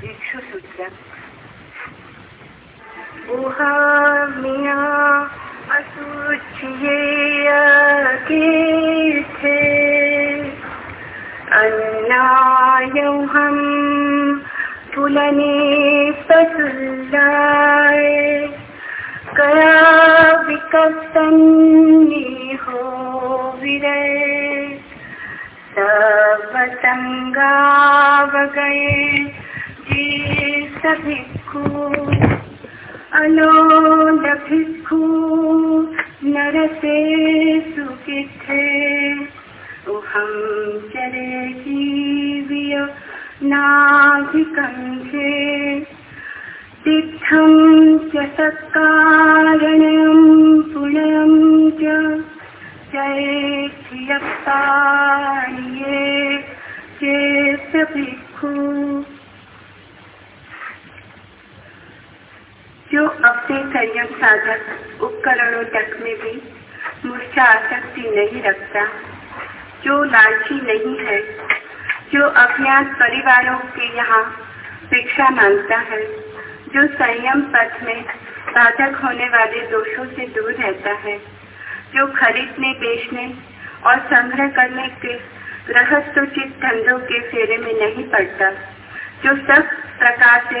भिक्षु सूत्र उहामिया असुचिये अन्नायौहं तुलने पसुल्लाय कया विकसन्नी हो विरय। सब संगावगए जी भिक्खु नरसे सुकिथे। उहं चरे जीविय च सत्कारणं पुण्यं च चेक्षियप्ताये चेत भिक्षु जो अपने संयम साधक उपकरणों तक में भी मूर्छा आसक्ति नहीं रखता, जो लालची नहीं है, जो अज्ञात परिवारों के यहाँ भिक्षा माँगता है, जो संयम पथ में बाधक होने वाले दोषों से दूर रहता है, जो खरीदने, बेचने और संग्रह करने के गृहस्थोचित धंधों के फेरे में नहीं पड़ता, जो सब प्रकार से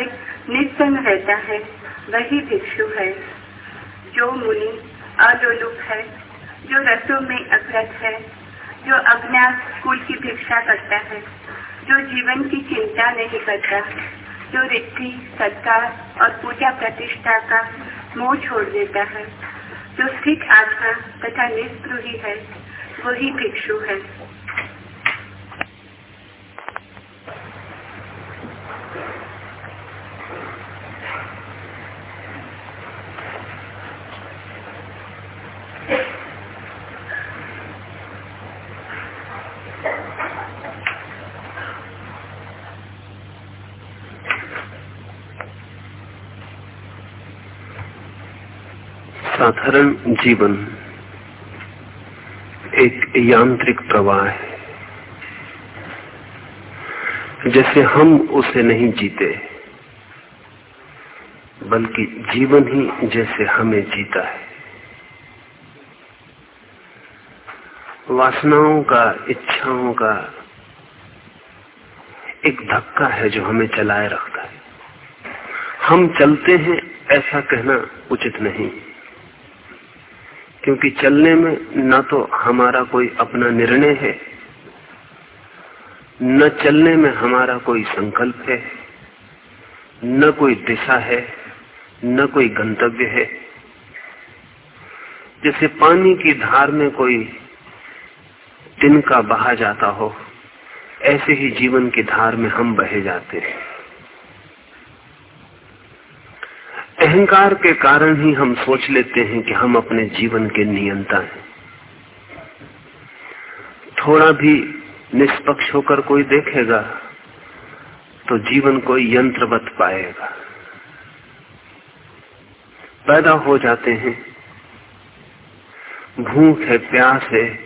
निस्संग रहता है। वही भिक्षु है, जो मुनि अलोलुप है, जो रसों में अग्रत है, जो अज्ञात कुल की भिक्षा करता है, जो जीवन की चिंता नहीं करता, जो रिद्धि सत्कार और पूजा प्रतिष्ठा का मोह छोड़ देता है, जो स्थित आत्मा तथा निष्प्रुही है, वही भिक्षु है। साधारण जीवन एक यांत्रिक प्रवाह है। जैसे हम उसे नहीं जीते, बल्कि जीवन ही जैसे हमें जीता है। वासनाओं का, इच्छाओं का एक धक्का है जो हमें चलाए रखता है। हम चलते हैं, ऐसा कहना उचित नहीं। क्योंकि चलने में न तो हमारा कोई अपना निर्णय है, न चलने में हमारा कोई संकल्प है, न कोई दिशा है, न कोई गंतव्य है। जैसे पानी की धार में कोई तिनका बहा जाता हो, ऐसे ही जीवन की धार में हम बहे जाते हैं। अहंकार के कारण ही हम सोच लेते हैं कि हम अपने जीवन के नियंता हैं। थोड़ा भी निष्पक्ष होकर कोई देखेगा तो जीवन को यंत्रवत पाएगा। पैदा हो जाते हैं। भूख है, प्यास है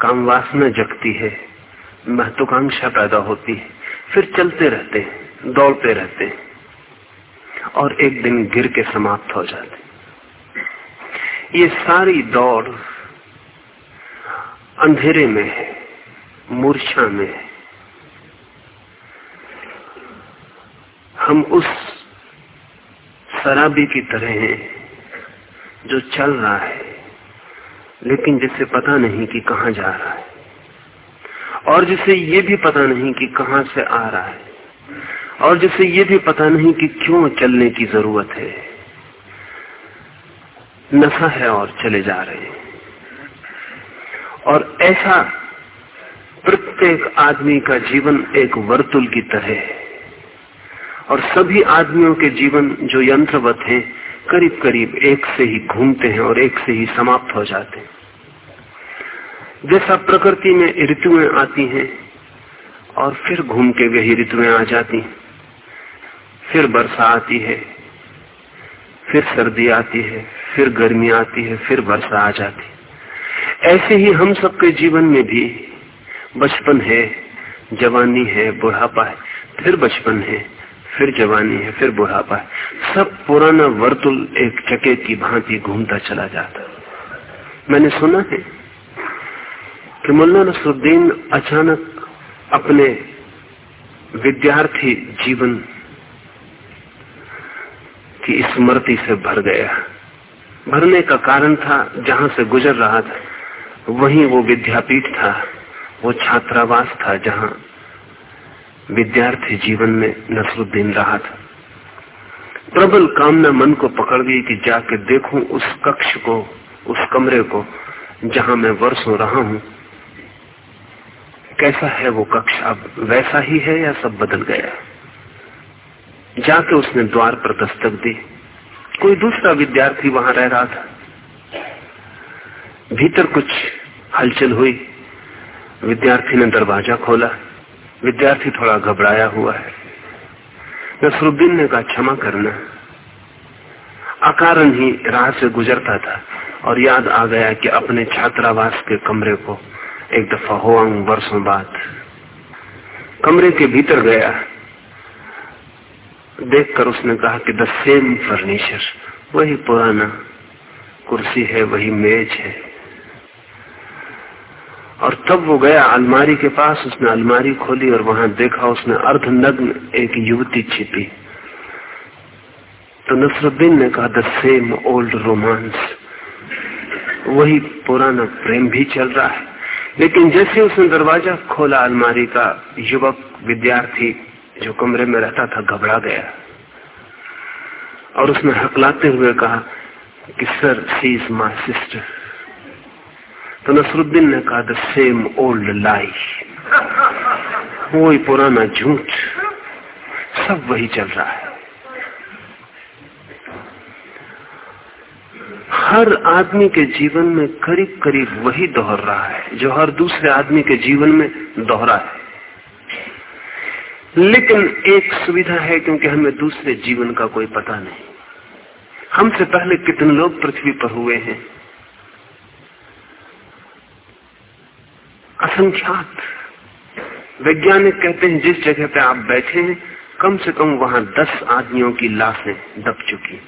काम वासना जगती है, महत्वाकांक्षा पैदा होती है। फिर चलते रहते हैं, दौड़ते रहते हैं और एक दिन गिर के समाप्त हो जाते ये सारी दौड़ अंधेरे में है, मूर्छा में है। हम उस शराबी की तरह हैं जो चल रहा है। लेकिन जिसे पता नहीं कि कहा जा रहा है, और जिसे ये भी पता नहीं कि कहाँ से आ रहा है, और जिसे ये भी पता नहीं कि क्यों चलने की ज़रूरत है, नशा है और चले जा रहे हैं। और ऐसा प्रत्येक आदमी का जीवन एक वर्तुल की तरह है, और सभी आदमियों के जीवन जो यंत्रवत हैं करीब करीब एक से ही घूमते हैं और एक से ही समाप्त हो जाते हैं। जैसा प्रकृति में ऋतुएँ आती हैं और फिर घूम के वही ऋतुएँ आ जाती हैं। फिर वर्षा आती है, फिर सर्दी आती है, फिर गर्मी आती है, फिर वर्षा आ जाती है। ऐसे ही हम सबके जीवन में भी बचपन है, जवानी है, बुढ़ापा है, फिर बचपन है। फिर जवानी है, फिर बुढ़ापा है। सब पुराना वर्तुल एक चके की भांति घूमता चला जाता मैंने सुना है कि मुल्ला नसरुद्दीन अचानक अपने विद्यार्थी जीवन की स्मृति से भर गया। भरने का कारण था, जहाँ से गुजर रहा था, वहीं वो विद्यापीठ था, वो छात्रावास था, जहाँ विद्यार्थी जीवन में नसरुद्दीन रहा था। प्रबल कामना मन को पकड़ गई कि जाके देखूँ उस कक्ष को, उस कमरे को, जहाँ मैं वर्षों रहा हूँ। कैसा है वो कक्ष? अब वैसा ही है या सब बदल गया? जाके उसने द्वार पर दस्तक दी। कोई दूसरा विद्यार्थी वहाँ रह रहा था। भीतर कुछ हलचल हुई। विद्यार्थी ने दरवाज़ा खोला। विद्यार्थी थोड़ा घबराया हुआ है। नसरुद्दीन ने कहा, क्षमा करना। अकारण ही राह से गुजरता था और याद आ गया कि अपने छात्रावास के कमरे को एक दफ़ा हो वर्षों बाद कमरे के भीतर गया। देखकर उसने कहा कि द सेम फर्नीचर, वही पुराना, कुर्सी है, वही मेज है। और तब वो गया अलमारी के पास, उसने अलमारी खोली और वहाँ देखा उसने अर्धनग्न एक युवती छिपी। तो नसरुद्दीन ने कहा द सेम ओल्ड रोमांस वही पुराना प्रेम भी चल रहा है। लेकिन जैसे उसने दरवाज़ा खोला, अलमारी का युवक विद्यार्थी जो कमरे में रहता था, घबरा गया। और उसने हकलाते हुए कहा कि sir she is my sister तो नसरुद्दीन ने कहा द सेम ओल्ड लाई वही पुराना झूठ सब वही चल रहा है हर आदमी के जीवन में करीब करीब वही दोहर रहा है, जो हर दूसरे आदमी के जीवन में दोहरा है। लेकिन एक सुविधा है, क्योंकि हमें दूसरे जीवन का कोई पता नहीं। हमसे पहले कितने लोग पृथ्वी पर हुए हैं? असंख्यात। वैज्ञानिक कहते हैं, जिस जगह पे आप बैठे हैं, कम से कम वहाँ दस आदमियों की लाशें दब चुकी।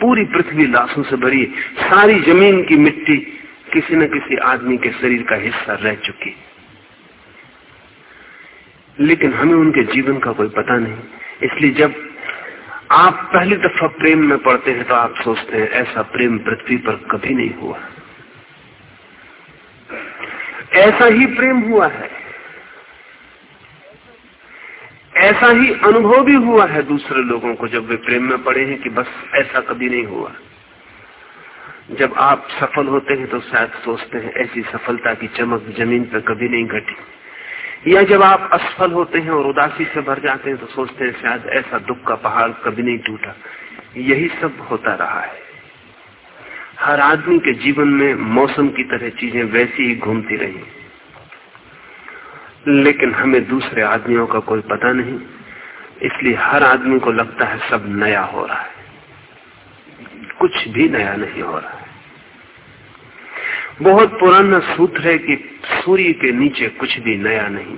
पूरी पृथ्वी लाशों से भरी, सारी ज़मीन की मिट्टी किसी न किसी आदमी के शरीर का हिस्सा रह चुकी। लेकिन हमें उनके जीवन का कोई पता नहीं। इसलिए जब आप पहली दफ़ा प्रेम में पड़ते हैं तो आप सोचते हैं, ऐसा प्रेम पृथ्वी पर कभी नहीं हुआ। ऐसा ही प्रेम हुआ है। ऐसा ही अनुभव भी हुआ है दूसरे लोगों को जब वे प्रेम में पड़े हैं कि बस ऐसा कभी नहीं हुआ। जब आप सफल होते हैं तो शायद सोचते हैं ऐसी सफलता की चमक ज़मीन पर कभी नहीं घटी। या जब आप असफल होते हैं और उदासी से भर जाते हैं तो सोचते हैं शायद ऐसा दुख का पहाड़ कभी नहीं टूटा। यही सब होता रहा है। हर आदमी के जीवन में मौसम की तरह चीज़ें वैसी ही घूमती रही लेकिन हमें दूसरे आदमियों का कोई पता नहीं, इसलिए हर आदमी को लगता है सब नया हो रहा है। कुछ भी नया नहीं हो रहा है। बहुत पुराना सूत्र है कि सूर्य के नीचे कुछ भी नया नहीं।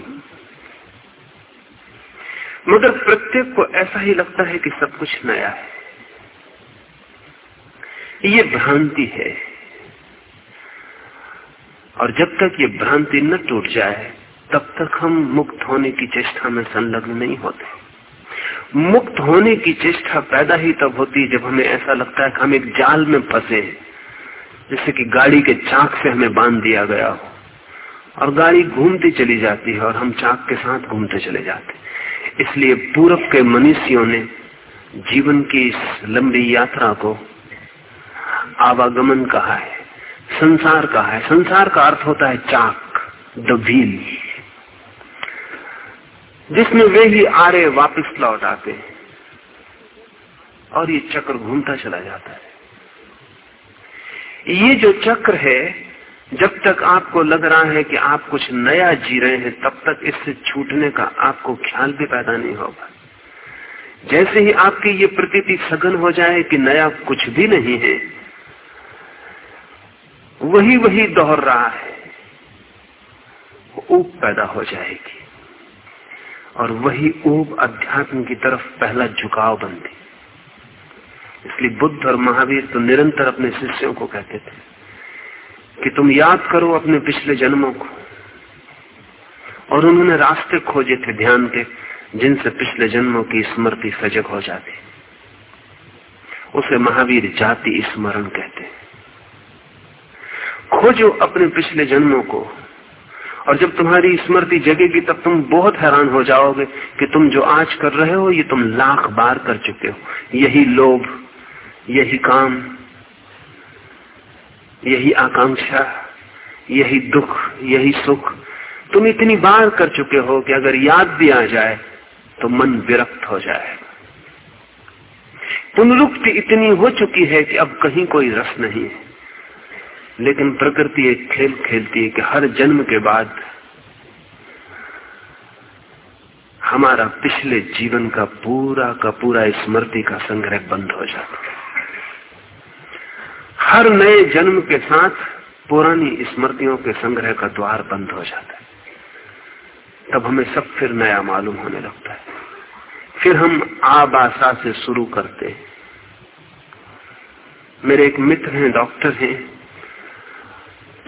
मगर प्रत्येक को ऐसा ही लगता है कि सब कुछ नया है। ये भ्रांति है। और जब तक ये भ्रांति न टूट जाए, तब तक हम मुक्त होने की चेष्टा में संलग्न नहीं होते। मुक्त होने की चेष्टा पैदा ही तब होती है जब हमें ऐसा लगता है कि हम एक जाल में फंसे हैं, जैसे कि गाड़ी के चाक से हमें बाँध दिया गया हो। और गाड़ी घूमती चली जाती है और हम चाक के साथ घूमते चले जाते इसलिए पूरब के मनुष्यों ने जीवन की इस लंबी यात्रा को आवागमन कहा है, संसार कहा है। संसार का अर्थ होता है चाक, द व्हील। जिसमें वे ही आरे वापस लौट आते हैं और ये चक्र घूमता चला जाता है। ये जो चक्र है, जब तक आपको लग रहा है कि आप कुछ नया जी रहे हैं, तब तक इससे छूटने का आपको ख्याल भी पैदा नहीं होगा। जैसे ही आपकी ये प्रतीति सघन हो जाए कि नया कुछ भी नहीं है वही वही दोहर रहा है। ऊप पैदा हो जाएगी। और वही ऊब अध्यात्म की तरफ़ पहला झुकाव बनती। इसलिए बुद्ध और महावीर तो निरंतर अपने शिष्यों को कहते थे कि तुम याद करो अपने पिछले जन्मों को। और उन्होंने रास्ते खोजे थे ध्यान के, जिनसे पिछले जन्मों की स्मृति सजग हो जाती। उसे महावीर जाति स्मरण कहते हैं। खोजो अपने पिछले जन्मों को। और जब तुम्हारी स्मृति जगेगी, तब तुम बहुत हैरान हो जाओगे कि तुम जो आज कर रहे हो, ये तुम लाख बार कर चुके हो। यही लोभ, यही काम, यही आकांक्षा, यही दुख, यही सुख तुम इतनी बार कर चुके हो कि अगर याद भी आ जाए तो मन विरक्त हो जाए। पुनरुक्ति इतनी हो चुकी है कि अब कहीं कोई रस नहीं है। लेकिन प्रकृति एक खेल खेलती है कि हर जन्म के बाद हमारा पिछले जीवन का पूरा का पूरा स्मृति का संग्रह बंद हो जाता है। हर नए जन्म के साथ पुरानी स्मृतियों के संग्रह का द्वार बंद हो जाता है। तब हमें सब फिर नया मालूम होने लगता है। फिर हम आबासा से शुरू करते हैं। मेरे एक मित्र हैं, डॉक्टर हैं।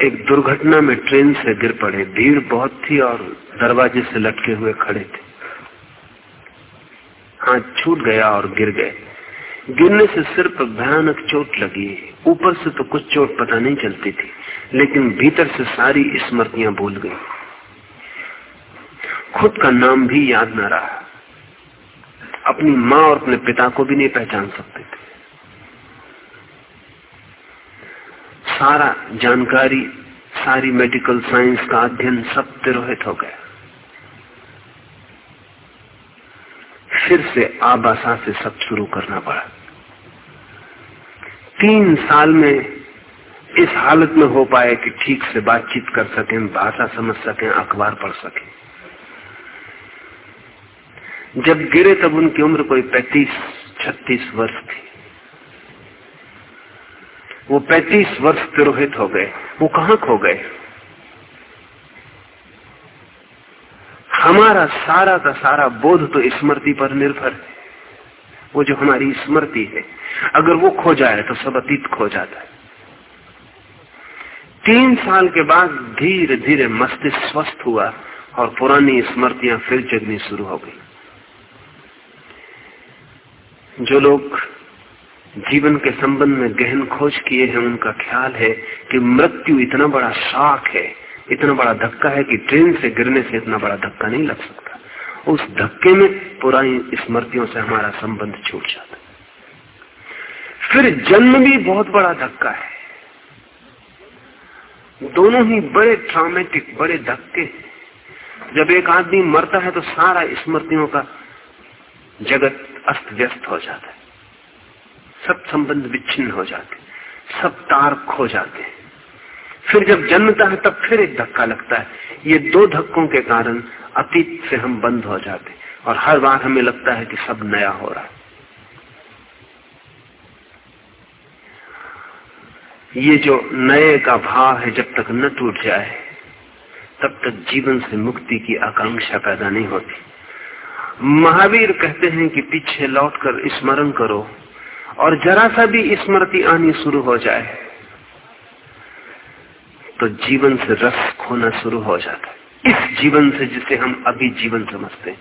एक दुर्घटना में ट्रेन से गिर पड़े। भीड़ बहुत थी और दरवाजे से लटके हुए खड़े थे। हाथ छूट गया और गिर गए। गिरने से सिर पर भयानक चोट लगी। ऊपर से तो कुछ चोट पता नहीं चलती थी, लेकिन भीतर से सारी स्मृतियाँ भूल गई। खुद का नाम भी याद न रहा। अपनी माँ और अपने पिता को भी नहीं पहचान सकते थे। सारा जानकारी, सारी मेडिकल साइंस का अध्ययन सब तिरोहित हो गया। फिर से आबासा से सब शुरू करना पड़ा। तीन साल में इस हालत में हो पाए कि ठीक से बातचीत कर सकें, भाषा समझ सकें, अखबार पढ़ सकें। जब गिरे तब उनकी उम्र कोई पैतीस, छत्तीस वर्ष थी। वो पैतीस वर्ष तिरोहित हो गए। वो कहा खो गए? हमारा सारा का सारा बोध तो स्मृति पर निर्भर है। वो जो हमारी स्मृति है, अगर वो खो जाए तो सब अतीत खो जाता है। तीन साल के बाद धीरे धीरे मस्तिष्क स्वस्थ हुआ और पुरानी स्मृतियाँ फिर जगनी शुरू हो गई। जो लोग जीवन के संबंध में गहन खोज किए हैं, उनका ख्याल है कि मृत्यु इतना बड़ा शाख है, इतना बड़ा धक्का है कि ट्रेन से गिरने से इतना बड़ा धक्का नहीं लग सकता। उस धक्के में पुरानी स्मृतियों से हमारा संबंध छूट जाता फिर जन्म भी बहुत बड़ा धक्का है। दोनों ही बड़े ट्रामेटिक बड़े धक्के जब एक आदमी मरता है तो सारा स्मृतियों का जगत अस्त व्यस्त हो जाता है। सब संबंध विच्छिन्न हो जाते सब तार खो जाते फिर जब जन्मता है, तब फिर एक धक्का लगता है। ये दो धक्कों के कारण अतीत से हम बंद हो जाते और हर बार हमें लगता है कि सब नया हो रहा है। ये जो नए का भाव है, जब तक न टूट जाए, तब तक जीवन से मुक्ति की आकांक्षा पैदा नहीं होती। महावीर कहते हैं कि पीछे लौटकर स्मरण करो और जरा सा भी स्मृति आनी शुरू हो जाए तो जीवन से रस खोना शुरू हो जाता है। इस जीवन से जिसे हम अभी जीवन समझते हैं,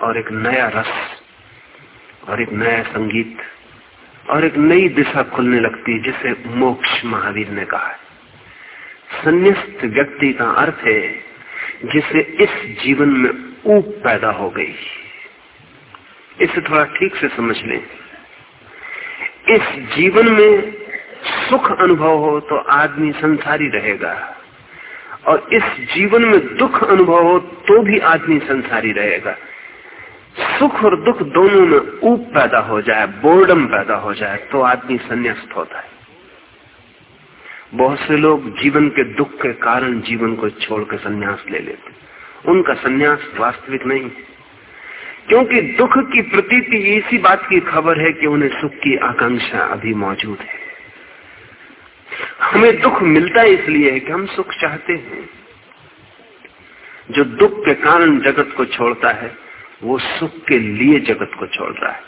और एक नया रस, और एक नया संगीत, और एक नई दिशा खुलने लगती है, जिसे मोक्ष महावीर ने कहा है। संन्यास्त व्यक्ति का अर्थ है, जिसे इस जीवन में ऊप पैदा हो गई। इसे थोड़ा ठीक से समझ लें। इस जीवन में सुख अनुभव हो तो आदमी संसारी रहेगा। और इस जीवन में दुख अनुभव हो तो भी आदमी संसारी रहेगा। सुख और दुख दोनों में ऊप पैदा हो जाए बोर्डम पैदा हो जाए तो आदमी संन्यास्त होता है। बहुत से लोग जीवन के दुख के कारण जीवन को छोड़कर संन्यास ले लेते उनका संन्यास वास्तविक नहीं है। क्योंकि दुख की प्रतीति इसी बात की खबर है कि उन्हें सुख की आकांक्षा अभी मौजूद है। हमें दुख मिलता इसलिए है कि हम सुख चाहते हैं। जो दुख के कारण जगत को छोड़ता है, वो सुख के लिए जगत को छोड़ रहा है।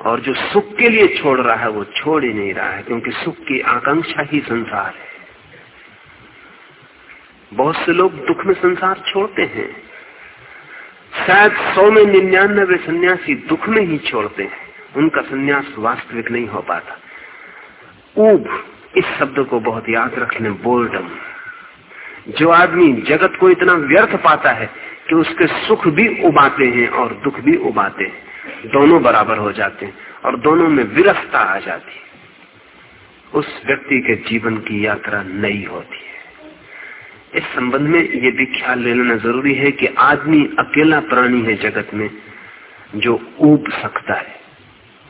और जो सुख के लिए छोड़ रहा है, वो छोड़ ही नहीं रहा है, क्योंकि सुख की आकांक्षा ही संसार है। बहुत से लोग दुख में संसार छोड़ते हैं। शायद सौ में निन्यानबे सन्यासी दुख में ही छोड़ते हैं। उनका सन्यास वास्तविक नहीं हो पाता। ऊब, इस शब्द को बहुत याद रख लें जो आदमी जगत को इतना व्यर्थ पाता है कि उसके सुख भी उबाते हैं और दुख भी उबाते हैं। दोनों बराबर हो जाते हैं और दोनों में विरसता आ जाती है। उस व्यक्ति के जीवन की यात्रा नई होती है। इस संबंध में ये भी ख्याल ले लेना ज़रूरी है कि आदमी अकेला प्राणी है जगत में जो ऊब सकता है।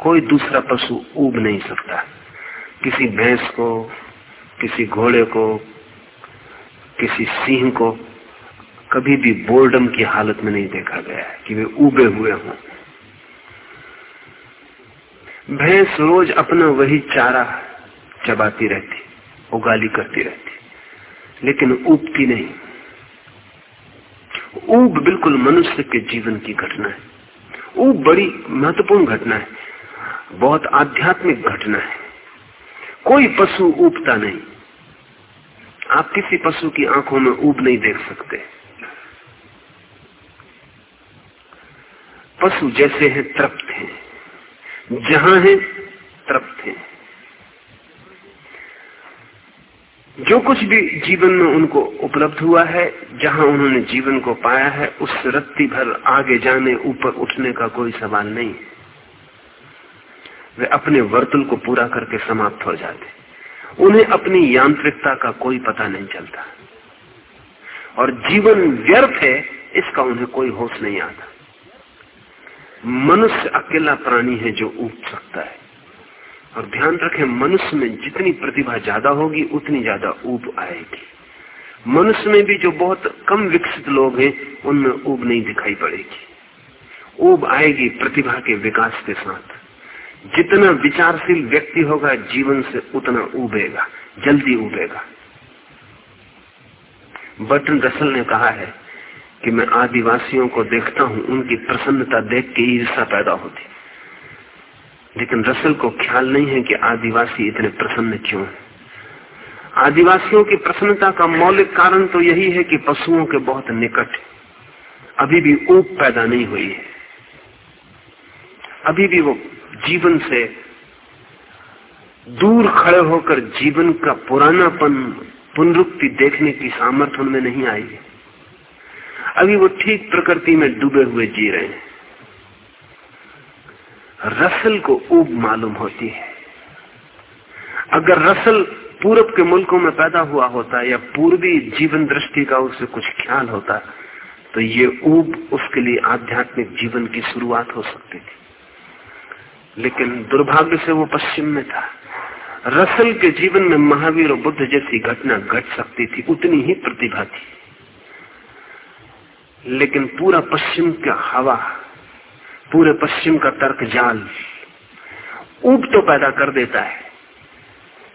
कोई दूसरा पशु ऊब नहीं सकता। किसी भैंस को, किसी घोड़े को, किसी सिंह को कभी भी बोर्डम की हालत में नहीं देखा गया है कि वे उबे हुए हों। भैंस रोज अपना वही चारा चबाती रहती, उगाली करती रहती। लेकिन उबती नहीं। ऊब बिल्कुल मनुष्य के जीवन की घटना है। ऊब बड़ी महत्वपूर्ण घटना है, बहुत आध्यात्मिक घटना है। कोई पशु ऊबता नहीं। आप किसी पशु की आँखों में ऊब नहीं देख सकते। पशु जैसे हैं, तृप्त हैं। जहाँ हैं तृप्त हैं जो कुछ भी जीवन में उनको उपलब्ध हुआ है, जहाँ उन्होंने जीवन को पाया है, उस रत्ती भर आगे जाने, ऊपर उठने का कोई सवाल नहीं वे अपने वर्तुल को पूरा करके समाप्त हो जाते उन्हें अपनी यांत्रिकता का कोई पता नहीं चलता। और जीवन व्यर्थ है, इसका उन्हें कोई होश नहीं आता। मनुष्य अकेला प्राणी है जो उग सकता है। और ध्यान रखें, मनुष्य में जितनी प्रतिभा ज़्यादा होगी, उतनी ज़्यादा ऊब आएगी। मनुष्य में भी जो बहुत कम विकसित लोग हैं, उनमें ऊब नहीं दिखाई पड़ेगी। ऊब आएगी प्रतिभा के विकास के साथ। जितना विचारशील व्यक्ति होगा, जीवन से उतना उबेगा जल्दी उबेगा बटन रसल ने कहा है कि मैं आदिवासियों को देखता हूँ, उनकी प्रसन्नता देख के ईर्षा पैदा होती लेकिन रसल को ख्याल नहीं है कि आदिवासी इतने प्रसन्न क्यों। आदिवासियों की प्रसन्नता का मौलिक कारण तो यही है कि पशुओं के बहुत निकट अभी भी ऊप पैदा नहीं हुई है। अभी भी वो जीवन से दूर खड़े होकर जीवन का पुरानापन, पुनरुक्ति देखने की सामर्थ्य उनमें नहीं आई है। अभी वो ठीक प्रकृति में डूबे हुए जी रहे हैं। रसल को ऊब मालूम होती है। अगर रसल पूरब के मुल्कों में पैदा हुआ होता या पूर्वी जीवन दृष्टि का उसे कुछ ख्याल होता तो ये ऊब उसके लिए आध्यात्मिक जीवन की शुरुआत हो सकती थी। लेकिन दुर्भाग्य से वो पश्चिम में था। रसल के जीवन में महावीर और बुद्ध जैसी घटना घट सकती थी, उतनी ही प्रतिभा थी। लेकिन पूरा पश्चिम का हवा पूरे पश्चिम का तर्क जाल। ऊप तो पैदा कर देता है।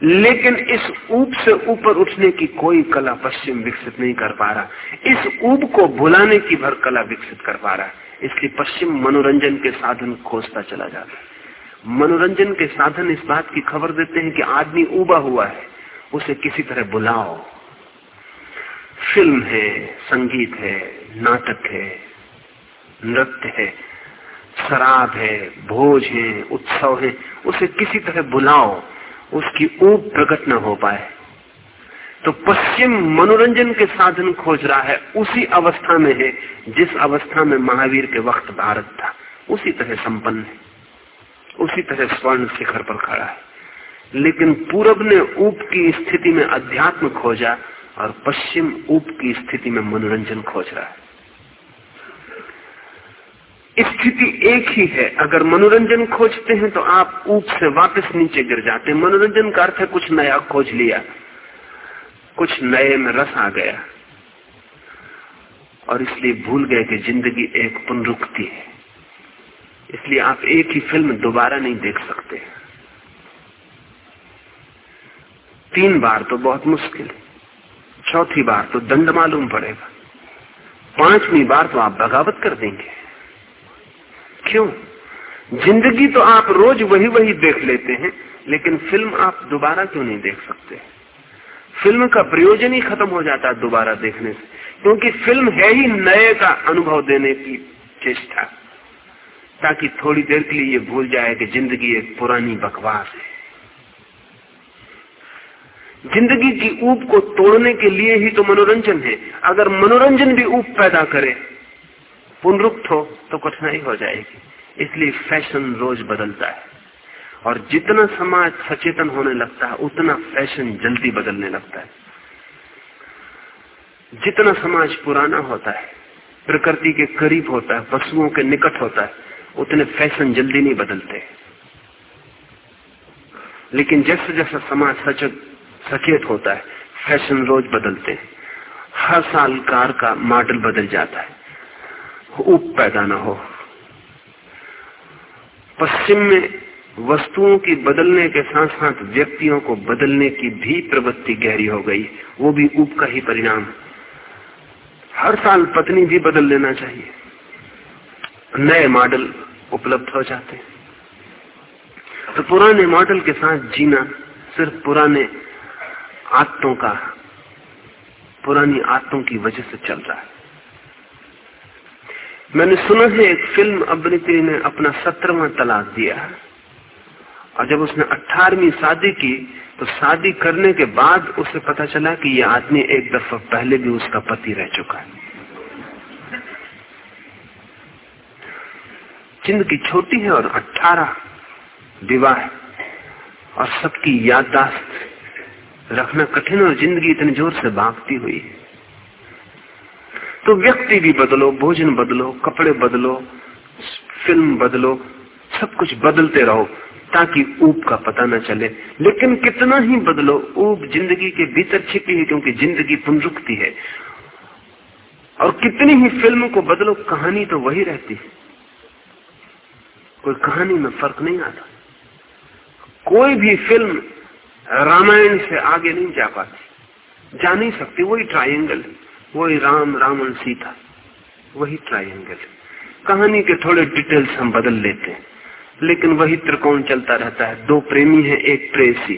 लेकिन इस ऊप से ऊपर उठने की कोई कला पश्चिम विकसित नहीं कर पा रहा। इस ऊप को भुलाने की भर कला विकसित कर पा रहा है। इसलिए पश्चिम मनोरंजन के साधन खोजता चला जाता है। मनोरंजन के साधन इस बात की खबर देते हैं कि आदमी उबा हुआ है। उसे किसी तरह बुलाओ। फ़िल्म है, संगीत है, नाटक है, नृत्य है। शराब है, भोज है, उत्सव है, उसे किसी तरह बुलाओ, उसकी ऊप प्रकट न हो पाए। तो पश्चिम मनोरंजन के साधन खोज रहा है, उसी अवस्था में है, जिस अवस्था में महावीर के वक्त भारत था। उसी तरह संपन्न है। उसी तरह स्वर्ण शिखर पर खड़ा है। लेकिन पूरब ने ऊप की स्थिति में अध्यात्म खोजा और पश्चिम ऊप की स्थिति में मनोरंजन खोज रहा है। स्थिति एक ही है। अगर मनोरंजन खोजते हैं तो आप ऊप से वापस नीचे गिर जाते हैं। मनोरंजन का अर्थ है कुछ नया खोज लिया। कुछ नए में रस आ गया। और इसलिए भूल गए कि ज़िंदगी एक पुनरुक्ति है। इसलिए आप एक ही फ़िल्म दोबारा नहीं देख सकते। तीन बार तो बहुत मुश्किल। चौथी बार तो दंड मालूम पड़ेगा। पांचवी बार तो आप बगावत कर देंगे। क्यों? ज़िंदगी तो आप रोज वही वही देख लेते हैं, लेकिन फ़िल्म आप दोबारा क्यों नहीं देख सकते? फ़िल्म का प्रयोजन ही खत्म हो जाता है दोबारा देखने से, क्योंकि फ़िल्म है ही नए का अनुभव देने की चेष्टा। ताकि थोड़ी देर के लिए ये भूल जाए कि ज़िंदगी एक पुरानी बकवास है। ज़िंदगी की ऊप को तोड़ने के लिए ही तो मनोरंजन है। अगर मनोरंजन भी ऊप पैदा करे पुनरुक्त हो तो कठिनाई हो जाएगी। इसलिए फ़ैशन रोज बदलता है। और जितना समाज सचेतन होने लगता है, उतना फ़ैशन जल्दी बदलने लगता है। जितना समाज पुराना होता है, प्रकृति के करीब होता है, पशुओं के निकट होता है, उतने फ़ैशन जल्दी नहीं बदलते। लेकिन जैसे जैसा समाज सचेत सचेत होता है, फ़ैशन रोज बदलते हैं। हर साल कार का मॉडल बदल जाता है। उप पैदा ना हो। पश्चिम में वस्तुओं की बदलने के साथ साथ व्यक्तियों को बदलने की भी प्रवृत्ति गहरी हो गई। वो भी ऊप का ही परिणाम। हर साल पत्नी भी बदल लेना चाहिए। नए मॉडल उपलब्ध हो जाते हैं। तो पुराने मॉडल के साथ जीना सिर्फ़ पुराने आत्तों का, पुरानी आत्तों की वजह से चल रहा है। मैंने सुना है, एक फ़िल्म अभिनेत्री ने अपना सत्रहवा तलाक दिया और जब उसने अठारहवीं शादी की तो शादी करने के बाद उसे पता चला कि यह आदमी एक दफ़ा पहले भी उसका पति रह चुका है। ज़िंदगी छोटी है और अठारह विवाह और सबकी याददाश्त रखना कठिन और ज़िंदगी इतने ज़ोर से भागती हुई है। तो व्यक्ति भी बदलो, भोजन बदलो, कपड़े बदलो, फ़िल्म बदलो, सब कुछ बदलते रहो, ताकि ऊप का पता न चले। लेकिन कितना ही बदलो ऊप ज़िंदगी के भीतर छिपी है क्योंकि ज़िंदगी पुनरुक्ति है। और कितनी ही फ़िल्म को बदलो, कहानी तो वही रहती है। कोई कहानी में फ़र्क नहीं आता। कोई भी फ़िल्म रामायण से आगे नहीं जा पाती। जा नहीं सकती, वही ट्राइंगल वही राम, रावण, सीता, वही ट्राइंगल कहानी के थोड़े डिटेल्स हम बदल लेते हैं, लेकिन वही त्रिकोण चलता रहता है। दो प्रेमी है, एक प्रेसी।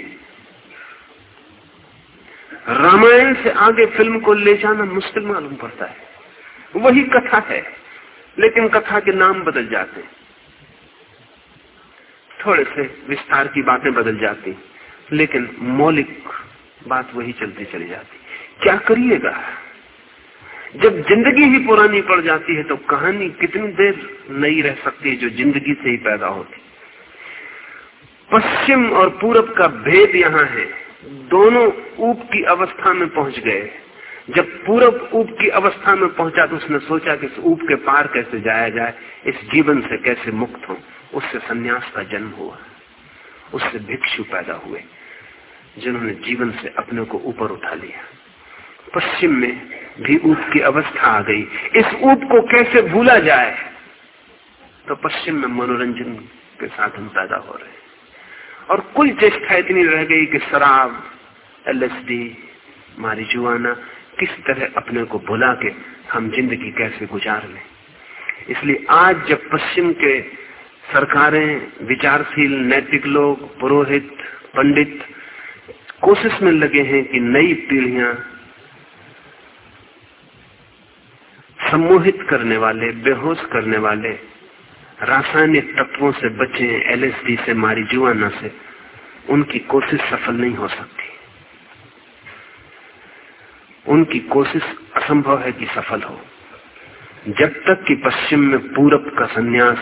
रामायण से आगे फ़िल्म को ले जाना मुश्किल मालूम पड़ता है। वही कथा है, लेकिन कथा के नाम बदल जाते थोड़े से विस्तार की बातें बदल जाती लेकिन मौलिक बात वही चलती चली जाती क्या करिएगा? जब ज़िंदगी ही पुरानी पड़ जाती है तो कहानी कितनी देर नई रह सकती है जो ज़िंदगी से ही पैदा होती पश्चिम और पूरब का भेद यहाँ है। दोनों ऊप की अवस्था में पहुँच गए। जब पूरब ऊप की अवस्था में पहुँचा तो उसने सोचा कि इस ऊप के पार कैसे जाया जाए, इस जीवन से कैसे मुक्त हो? उससे सन्यास का जन्म हुआ। उससे भिक्षु पैदा हुए, जिन्होंने जीवन से अपने को ऊपर उठा लिया। पश्चिम में भी ऊप की अवस्था आ गई। इस ऊप को कैसे भूला जाए? तो पश्चिम में मनोरंजन के साधन पैदा हो रहे और कुल चेष्टा इतनी रह गई कि शराब, एलएसडी, मारिजुआना किस तरह अपने को भुला के हम ज़िंदगी कैसे गुजार लें। इसलिए आज जब पश्चिम के सरकारें, विचारशील, नैतिक लोग, पुरोहित, पंडित, कोशिश में लगे हैं कि नई पीढ़ियाँ सम्मोहित करने वाले, बेहोश करने वाले, रासायनिक तत्वों से बचे एलएसडी से मारी जुआना से, उनकी कोशिश सफल नहीं हो सकती। उनकी कोशिश असंभव है कि सफल हो। जब तक कि पश्चिम में पूरब का संन्यास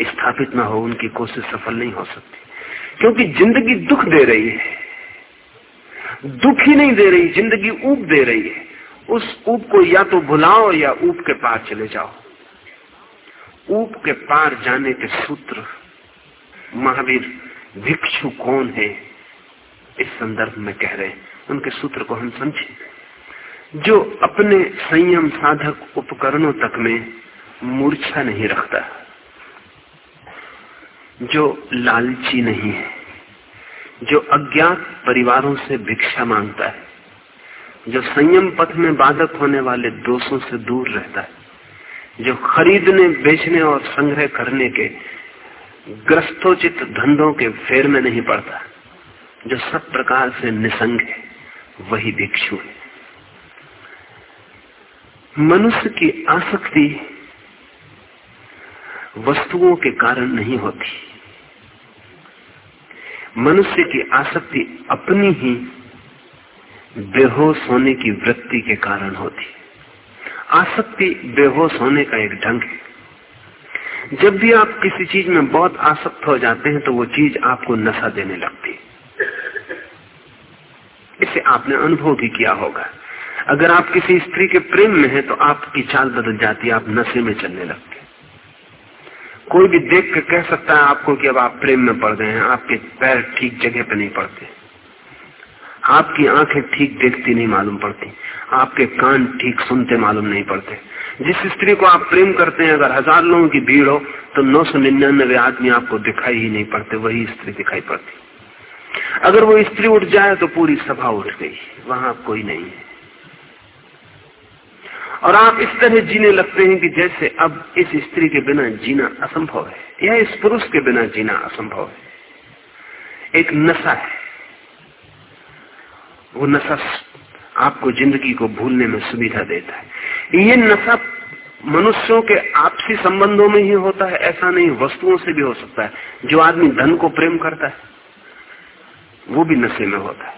स्थापित न हो, उनकी कोशिश सफल नहीं हो सकती। क्योंकि ज़िंदगी दुख दे रही है। दुख ही नहीं दे रही, ज़िंदगी ऊब दे रही है। उस ऊप को या तो भुलाओ या ऊप के पार चले जाओ। ऊप के पार जाने के सूत्र, महावीर, भिक्षु कौन है? इस संदर्भ में कह रहे हैं। उनके सूत्र को हम समझे। जो अपने संयम साधक उपकरणों तक में मूर्छा नहीं रखता, जो लालची नहीं है, जो अज्ञात परिवारों से भिक्षा माँगता है जो संयम पथ में बाधक होने वाले दोषों से दूर रहता है, जो खरीदने, बेचने और संग्रह करने के ग्रस्तोचित धंधों के फेर में नहीं पड़ता, जो सब प्रकार से निसंग है, वही भिक्षु है। मनुष्य की आसक्ति वस्तुओं के कारण नहीं होती। मनुष्य की आसक्ति अपनी ही बेहोश होने की वृत्ति के कारण होती। आसक्ति बेहोश होने का एक ढंग है। जब भी आप किसी चीज़ में बहुत आसक्त हो जाते हैं तो वो चीज़ आपको नशा देने लगती। इसे आपने अनुभव भी किया होगा। अगर आप किसी स्त्री के प्रेम में हैं तो आपकी चाल बदल जाती है आप नशे में चलने लगते। कोई भी देख कर कह सकता है आपको कि अब आप प्रेम में पड़ गए हैं, आपके पैर ठीक जगह पे नहीं पड़ते। आपकी आँखें ठीक देखती नहीं मालूम पड़ती, आपके कान ठीक सुनते मालूम नहीं पड़ते। जिस स्त्री को आप प्रेम करते हैं, अगर हज़ार लोगों की भीड़ हो तो नौ सौ निन्यानबे आदमी आपको दिखाई ही नहीं पड़ते, वही स्त्री दिखाई पड़ती। अगर वो स्त्री उठ जाए तो पूरी सभा उठ गई, वहाँ कोई नहीं है। और आप इस तरह जीने लगते हैं कि जैसे अब इस स्त्री के बिना जीना असंभव है, या इस पुरुष के बिना जीना असंभव है। एक नशा है। वो नशा आपको ज़िंदगी को भूलने में सुविधा देता है। ये नशा मनुष्यों के आपसी संबंधों में ही होता है, ऐसा नहीं, वस्तुओं से भी हो सकता है। जो आदमी धन को प्रेम करता है, वो भी नशे में होता है।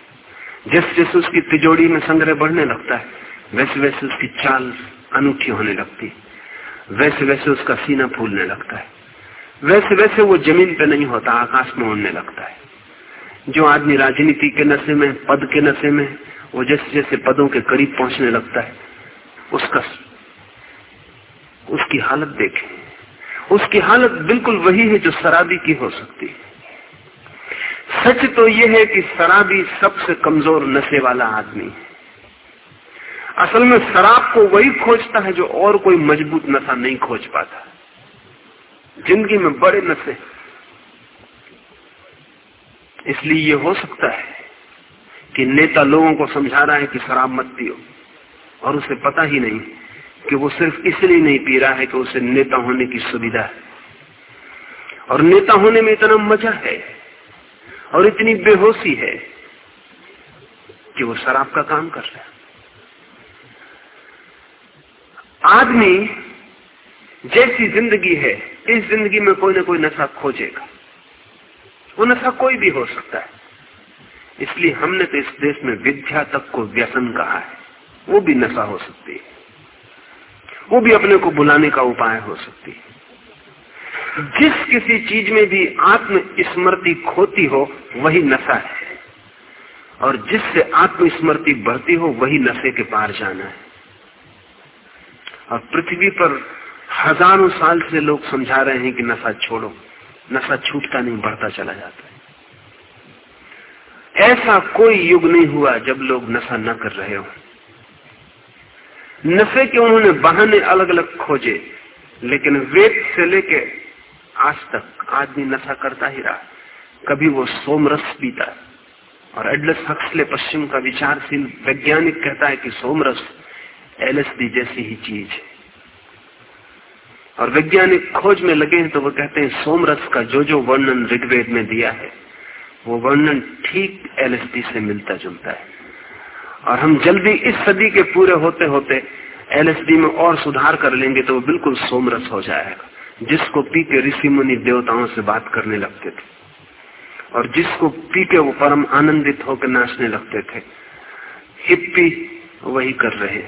जैसे जैसे उसकी तिजोड़ी में संग्रह बढ़ने लगता है, वैसे वैसे उसकी चाल अनूठी होने लगती वैसे वैसे उसका सीना फूलने लगता है। वैसे वैसे वो ज़मीन पे नहीं होता, आकाश में उड़ने लगता है। जो आदमी राजनीति के नशे में, पद के नशे में, वो जैसे जैसे पदों के करीब पहुँचने लगता है, उसका उसकी हालत देखें। उसकी हालत बिल्कुल वही है जो शराबी की हो सकती है। सच तो यह है कि शराबी सबसे कमज़ोर नशे वाला आदमी है। असल में शराब को वही खोजता है जो और कोई मज़बूत नशा नहीं खोज पाता। ज़िंदगी में बड़े नशे इसलिए ये हो सकता है कि नेता लोगों को समझा रहा है कि शराब मत पियो। और उसे पता ही नहीं कि वो सिर्फ़ इसलिए नहीं पी रहा है कि उसे नेता होने की सुविधा है। और नेता होने में इतना मज़ा है और इतनी बेहोशी है कि वो शराब का काम कर रहा है। आदमी जैसी ज़िंदगी है, इस ज़िंदगी में कोई ना कोई नशा खोजेगा। नशा कोई भी हो सकता है। इसलिए हमने तो इस देश में विद्या तक को व्यसन कहा है। वो भी नशा हो सकती है। वो भी अपने को बुलाने का उपाय हो सकती है। जिस किसी चीज़ में भी आत्म स्मृति खोती हो, वही नशा है। और जिससे आत्मस्मृति बढ़ती हो, वही नशे के पार जाना है। और पृथ्वी पर हज़ारों साल से लोग समझा रहे हैं कि नशा छोड़ो। नशा छूटता नहीं, बढ़ता चला जाता है। ऐसा कोई युग नहीं हुआ जब लोग नशा न कर रहे हो। नशे के उन्होंने बहाने अलग अलग खोजे, लेकिन वेद से लेके आज तक आदमी नशा करता ही रहा। कभी वो सोमरस पीता और एडलस हक्सले पश्चिम का विचारशील वैज्ञानिक कहता है कि सोमरस एलएसडी जैसी ही चीज़ है। और वैज्ञानिक खोज में लगे हैं तो वो कहते हैं सोमरस का जो जो वर्णन ऋग्वेद में दिया है, वो वर्णन ठीक एलएसडी से मिलता जुलता है। और हम जल्दी इस सदी के पूरे होते होते एलएसडी में और सुधार कर लेंगे तो वो बिल्कुल सोमरस हो जाएगा, जिसको पी के ऋषि मुनि देवताओं से बात करने लगते थे और जिसको पी के वो परम आनंदित होकर नाचने लगते थे, हिप्पी वही कर रहे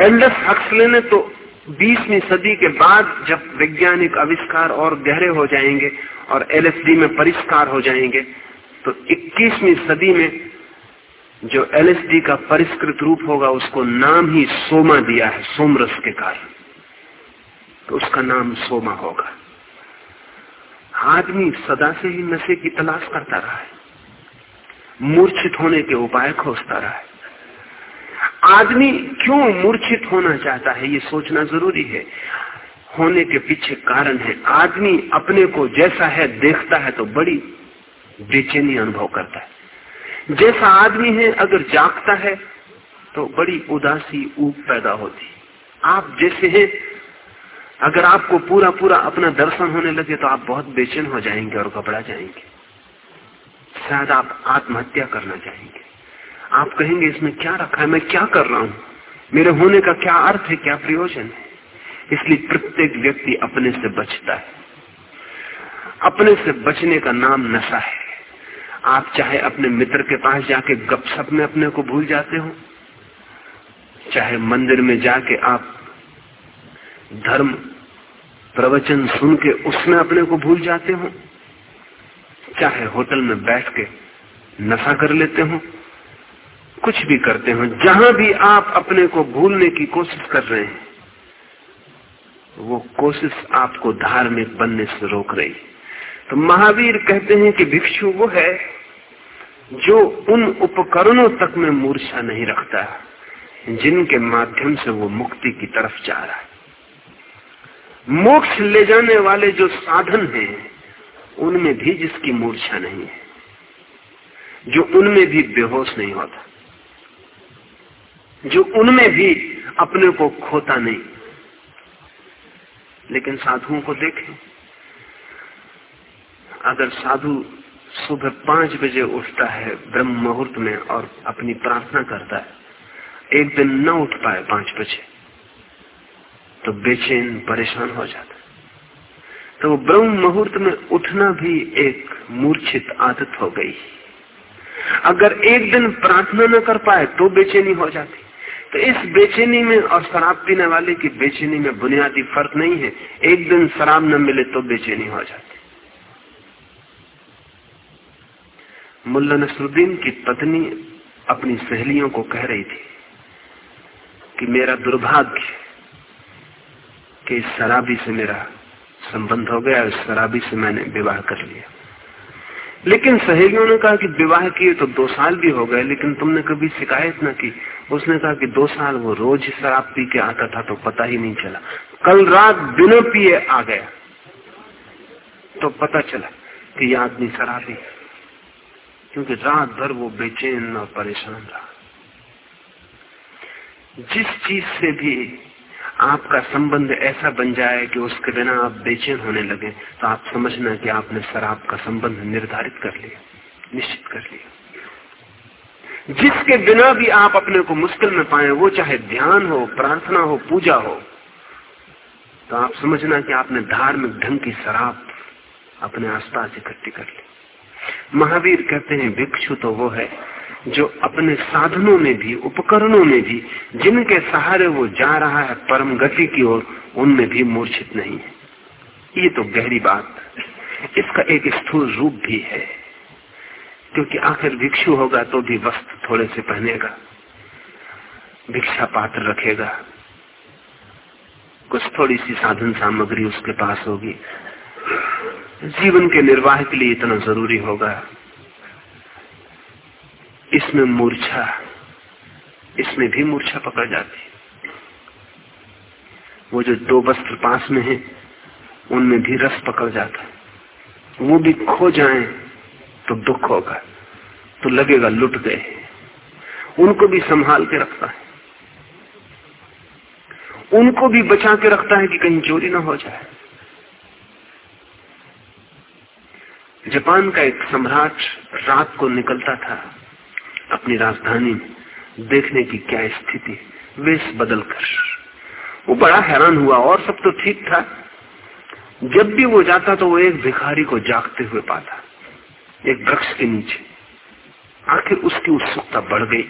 एल्डस हक्सले ने तो 20वीं सदी के बाद जब वैज्ञानिक आविष्कार और गहरे हो जाएँगे और एलएसडी में परिष्कार हो जाएँगे तो 21वीं सदी में जो एलएसडी का परिष्कृत रूप होगा, उसको नाम ही सोमा दिया है, सोमरस के कारण। तो उसका नाम सोमा होगा। आदमी सदा से ही नशे की तलाश करता रहा है, मूर्छित होने के उपाय खोजता रहा है। आदमी क्यों मूर्छित होना चाहता है? ये सोचना ज़रूरी है। होने के पीछे कारण है। आदमी अपने को जैसा है, देखता है तो बड़ी बेचैनी अनुभव करता है। जैसा आदमी है, अगर जागता है तो बड़ी उदासी ऊप पैदा होती आप जैसे हैं, अगर आपको पूरा पूरा अपना दर्शन होने लगे तो आप बहुत बेचैन हो जाएँगे और घबरा जाएँगे। शायद आप आत्महत्या करना चाहेंगे। आप कहेंगे, इसमें क्या रखा है? मैं क्या कर रहा हूँ? मेरे होने का क्या अर्थ है? क्या प्रयोजन है? इसलिए प्रत्येक व्यक्ति अपने से बचता है। अपने से बचने का नाम नशा है। आप चाहे अपने मित्र के पास जाके गपशप में अपने को भूल जाते हो, चाहे मंदिर में जाके आप धर्म प्रवचन सुन के उसमें अपने को भूल जाते हो, चाहे होटल में बैठ के नशा कर लेते हो कुछ भी करते हो, जहाँ भी आप अपने को भूलने की कोशिश कर रहे हैं, वो कोशिश आपको धार्मिक बनने से रोक रही तो महावीर कहते हैं कि भिक्षु वो है जो उन उपकरणों तक में मूर्छा नहीं रखता, जिनके माध्यम से वो मुक्ति की तरफ़ जा रहा है। मोक्ष ले जाने वाले जो साधन हैं, उनमें भी जिसकी मूर्छा नहीं है, जो उनमें भी बेहोश नहीं होता। जो उनमें भी अपने को खोता नहीं। लेकिन साधुओं को देखें। अगर साधु सुबह पाँच बजे उठता है ब्रह्म मुहूर्त में और अपनी प्रार्थना करता है, एक दिन न उठ पाए पाँच बजे तो बेचैन, परेशान हो जाता है। तो ब्रह्म मुहूर्त में उठना भी एक मूर्छित आदत हो गई। अगर एक दिन प्रार्थना न कर पाए तो बेचैनी हो जाती। तो इस बेचैनी में और शराब पीने वाले की बेचैनी में बुनियादी फ़र्क नहीं है। एक दिन शराब न मिले तो बेचैनी हो जाती। मुल्ला नसरुद्दीन की पत्नी अपनी सहेलियों को कह रही थी कि मेरा दुर्भाग्य कि इस शराबी से मेरा संबंध हो गया इस शराबी से मैंने विवाह कर लिया। लेकिन सहेलियों ने कहा कि विवाह किए तो दो साल भी हो गए, लेकिन तुमने कभी शिकायत न की। उसने कहा कि दो साल वो रोज शराब पी के आता था तो पता ही नहीं चला। कल रात बिना पिए आ गया तो पता चला कि ये आदमी शराबी क्योंकि रात भर वो बेचैन और परेशान रहा। जिस चीज़ से भी आपका संबंध ऐसा बन जाए कि उसके बिना आप बेचैन होने लगे तो आप समझना कि आपने शराब का संबंध निर्धारित कर लिया, निश्चित कर लिया। जिसके बिना भी आप अपने को मुश्किल में पाए, वो चाहे ध्यान हो, प्रार्थना हो, पूजा हो तो आप समझना कि आपने धार्मिक ढंग की शराब अपने आसपास इकट्ठी कर ली। महावीर कहते हैं, भिक्षु तो वो है जो अपने साधनों में भी, उपकरणों में भी, जिनके सहारे वो जा रहा है परम गति की ओर, उनमें भी मूर्छित नहीं है। ये तो गहरी बात। इसका एक स्थूल रूप भी है। क्योंकि आखिर भिक्षु होगा तो भी वस्त्र थोड़े से पहनेगा, भिक्षा पात्र रखेगा। कुछ थोड़ी सी साधन सामग्री उसके पास होगी। जीवन के निर्वाह के लिए इतना ज़रूरी होगा। इसमें मूर्छा, इसमें भी मूर्छा पकड़ जाती वो जो दो वस्त्र पास में है, उनमें भी रस पकड़ जाता वो भी खो जाए तो दुख होगा तो लगेगा लुट गए उनको भी संभाल के रखता है। उनको भी बचा के रखता है कि कहीं चोरी ना हो जाए। जापान का एक सम्राट रात को निकलता था। अपनी राजधानी में देखने की क्या स्थिति, वेश बदल कर। वो बड़ा हैरान हुआ और सब तो ठीक था। जब भी वो जाता तो वो एक भिखारी को जागते हुए पाता, एक वृक्ष के नीचे। आखिर उसकी उत्सुकता बढ़ गई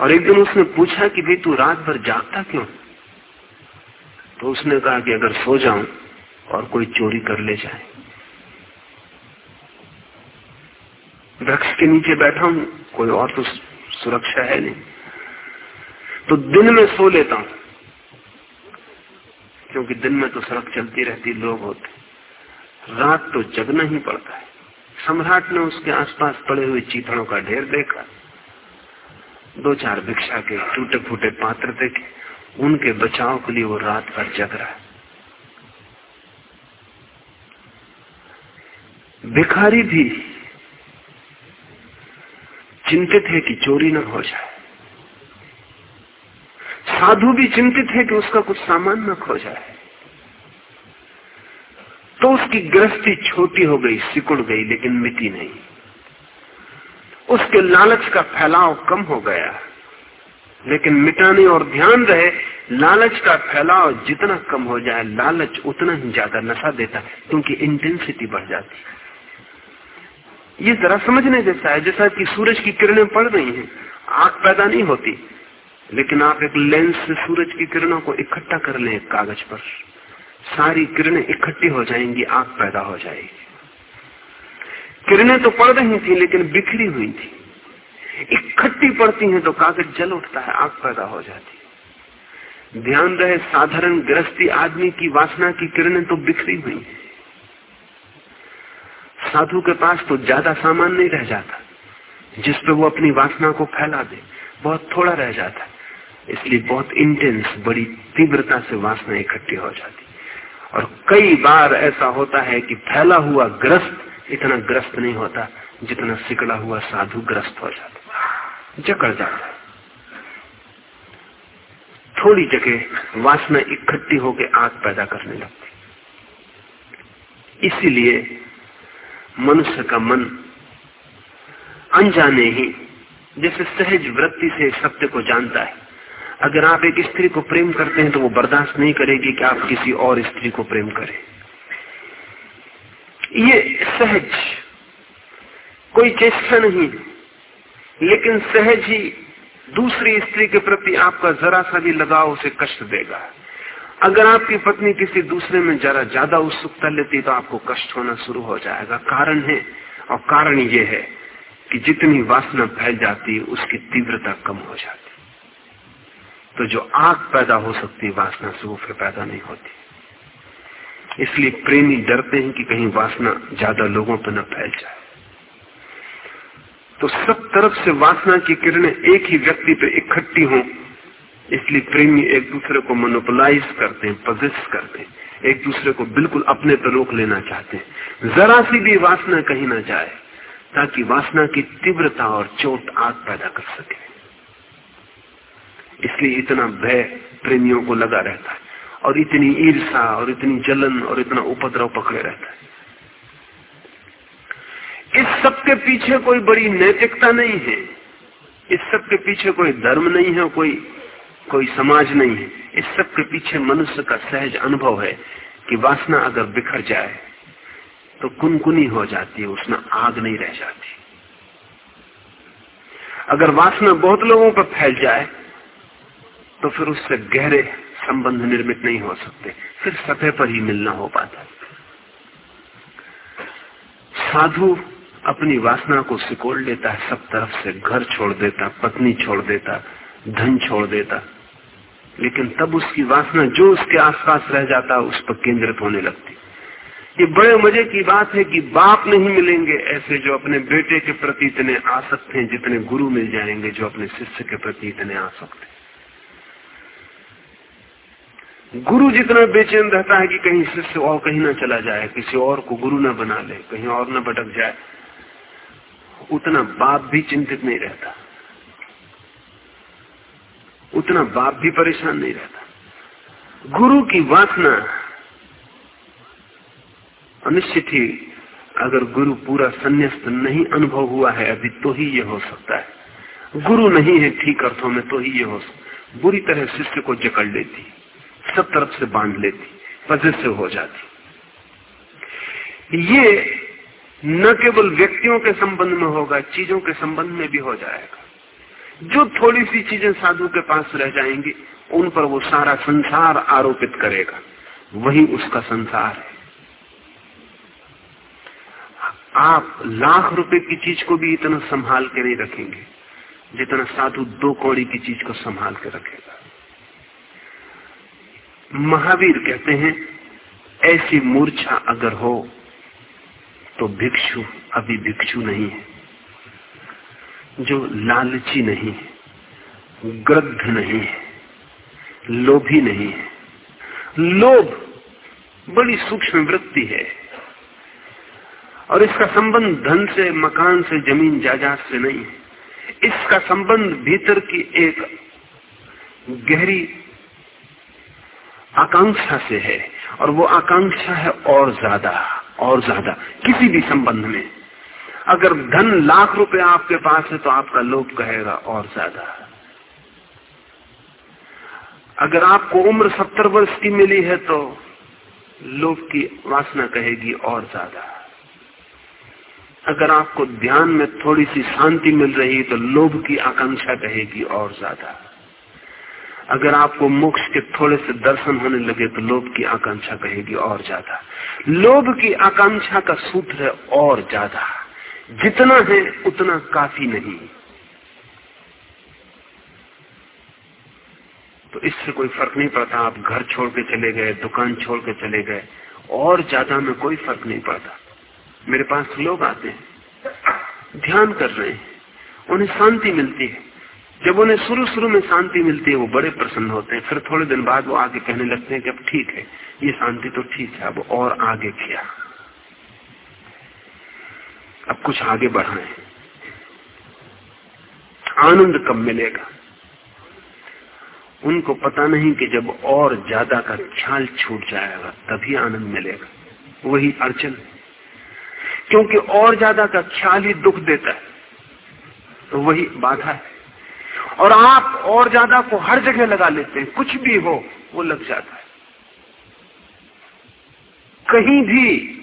और एक दिन उसने पूछा कि भाई तू रात भर जागता क्यों? तो उसने कहा कि अगर सो जाऊँ और कोई चोरी कर ले जाए वृक्ष के नीचे बैठा हूँ, कोई और तो सुरक्षा है नहीं। तो दिन में सो लेता हूँ, क्योंकि दिन में तो सड़क चलती रहती, लोग होते। रात तो जगना ही पड़ता है। सम्राट ने उसके आसपास पड़े हुए चीथड़ों का ढेर देखा। दो चार भिक्षा के टूटे फूटे पात्र देखे। उनके बचाव के लिए वो रात भर जग रहा है। भिखारी भी चिंतित है कि चोरी न हो जाए। साधु भी चिंतित है कि उसका कुछ सामान न खो जाए। तो उसकी गृहस्थी छोटी हो गई, सिकुड़ गई, लेकिन मिटी नहीं। उसके लालच का फैलाव कम हो गया। लेकिन मिटाने और ध्यान रहे, लालच का फैलाव जितना कम हो जाए, लालच उतना ही ज़्यादा नशा देता है, क्योंकि इंटेंसिटी बढ़ जाती ये जरा समझने जैसा है, जैसा कि सूरज की किरणें पड़ रही हैं आग पैदा नहीं होती। लेकिन आप एक लेंस से सूरज की किरणों को इकट्ठा कर लें कागज़ पर। सारी किरणें इकट्ठी हो जाएँगी आग पैदा हो जाएगी। किरणें तो पड़ रही थी, लेकिन बिखरी हुई थी। इकट्ठी पड़ती हैं तो कागज़ जल उठता है आग पैदा हो जाती। ध्यान रहे, साधारण गृहस्थी आदमी की वासना की किरणें तो बिखरी हुई हैं। साधु के पास तो ज़्यादा सामान नहीं रह जाता। जिस पे वो अपनी वासना को फैला दे, बहुत थोड़ा रह जाता। इसलिए बहुत इंटेंस बड़ी तीव्रता से वासना इकट्ठी हो जाती। और कई बार ऐसा होता है कि फैला हुआ ग्रस्त इतना ग्रस्त नहीं होता, जितना सिकड़ा हुआ साधु ग्रस्त हो जाता। जकड़ जाता। थोड़ी जगह वासना इकट्ठी होकर आग पैदा करने लगती। इसीलिए मनुष्य का मन अनजाने ही जैसे सहज वृत्ति से सत्य को जानता है। अगर आप एक स्त्री को प्रेम करते हैं तो वो बर्दाश्त नहीं करेगी कि आप किसी और स्त्री को प्रेम करें। ये सहज कोई चेष्टा नहीं, लेकिन सहज ही दूसरी स्त्री के प्रति आपका जरा सा भी लगाव उसे कष्ट देगा। अगर आपकी पत्नी किसी दूसरे में जरा ज़्यादा उत्सुकता लेती तो आपको कष्ट होना शुरू हो जाएगा। कारण है, और कारण ये है कि जितनी वासना फैल जाती उसकी तीव्रता कम हो जाती तो जो आग पैदा हो सकती वासना से वो फिर पैदा नहीं होती। इसलिए प्रेमी डरते हैं कि कहीं वासना ज़्यादा लोगों पर न फैल जाए। तो सब तरफ़ से वासना की किरणें एक ही व्यक्ति पर इकट्ठी हों इसलिए प्रेमी एक दूसरे को मोनोपोलाइज करते हैं पजेस करते हैं। एक दूसरे को बिल्कुल अपने पर रोक लेना चाहते हैं। जरा सी भी वासना कहीं ना जाए, ताकि वासना की तीव्रता और चोट आग पैदा कर सके। इसलिए इतना भय प्रेमियों को लगा रहता है, और इतनी ईर्षा और इतनी जलन, और इतना उपद्रव पकड़े रहता है। इस सब के पीछे कोई बड़ी नैतिकता नहीं है। इस सब के पीछे कोई धर्म नहीं है, कोई कोई समाज नहीं है। इस सब के पीछे मनुष्य का सहज अनुभव है कि वासना अगर बिखर जाए तो कुनकुनी हो जाती है, उसमें आग नहीं रह जाती। अगर वासना बहुत लोगों पर फैल जाए तो फिर उससे गहरे संबंध निर्मित नहीं हो सकते। फिर सतह पर ही मिलना हो पाता साधु अपनी वासना को सिकोड़ लेता है, सब तरफ़ से घर छोड़ देता, पत्नी छोड़ देता, धन छोड़ देता। लेकिन तब उसकी वासना जो उसके आसपास रह जाता, उस पर केंद्रित होने लगती। ये बड़े मज़े की बात है कि बाप नहीं मिलेंगे ऐसे जो अपने बेटे के प्रति इतने आसक्त हैं, जितने गुरु मिल जाएँगे जो अपने शिष्य के प्रति इतने आसक्त हैं। गुरु जितना बेचैन रहता है कि कहीं शिष्य और कहीं ना चला जाए, किसी और को गुरु ना बना ले, कहीं और ना भटक जाए, उतना बाप भी चिंतित नहीं रहता। उतना बाप भी परेशान नहीं रहता। गुरु की वासना अनिश्चित ही, अगर गुरु पूरा संन्यास्त नहीं अनुभव हुआ है अभी तो ही ये हो सकता है। गुरु नहीं है ठीक अर्थों में तो ही ये हो सकता बुरी तरह शिष्य को जकड़ लेती, सब तरफ़ से बाँध लेती से हो जाती। ये न केवल व्यक्तियों के संबंध में होगा, चीज़ों के संबंध में भी हो जाएगा। जो थोड़ी सी चीज़ें साधु के पास रह जाएँगी, उन पर वो सारा संसार आरोपित करेगा। वही उसका संसार है। आप लाख रुपए की चीज़ को भी इतना संभाल के नहीं रखेंगे, जितना साधु दो कौड़ी की चीज़ को संभाल के रखेगा। महावीर कहते हैं, ऐसी मूर्छा अगर हो तो भिक्षु अभी भिक्षु नहीं है। जो लालची नहीं है ग्रद्ध नहीं है, लोभी नहीं है। लोभ बड़ी सूक्ष्म वृत्ति है और इसका संबंध धन से, मकान से, ज़मीन जायदाद से नहीं है। इसका संबंध भीतर की एक गहरी आकांक्षा से है और वो आकांक्षा है और ज़्यादा और ज़्यादा, किसी भी संबंध में। अगर धन लाख रुपए आपके पास है तो आपका लोभ कहेगा और ज़्यादा। अगर आपको उम्र सत्तर वर्ष की मिली है तो लोभ की वासना कहेगी और ज़्यादा। अगर आपको ध्यान में थोड़ी सी शांति मिल रही है तो लोभ की आकांक्षा कहेगी और ज़्यादा। अगर आपको मोक्ष के थोड़े से दर्शन होने लगे तो लोभ की आकांक्षा कहेगी और ज़्यादा। लोभ की आकांक्षा का सूत्र है और ज़्यादा। जितना है उतना काफ़ी नहीं। तो इससे कोई फ़र्क नहीं पड़ता, आप घर छोड़ के चले गए, दुकान छोड़ के चले गए, और ज़्यादा में कोई फ़र्क नहीं पड़ता। मेरे पास लोग आते हैं, ध्यान कर रहे हैं, उन्हें शांति मिलती है। जब उन्हें शुरू शुरू में शांति मिलती है, वो बड़े प्रसन्न होते हैं। फिर थोड़े दिन बाद वो आगे कहने लगते हैं कि अब ठीक है, ये शांति तो ठीक है, अब और आगे किया? अब कुछ आगे बढ़ाएँ। आनंद कब मिलेगा? उनको पता नहीं कि जब और ज़्यादा का ख्याल छूट जाएगा, तभी आनंद मिलेगा। वही अड़चन क्योंकि और ज़्यादा का ख्याल ही दुख देता है तो वही बाधा है। और आप और ज़्यादा को हर जगह लगा लेते हैं, कुछ भी हो, वो लग जाता है। कहीं भी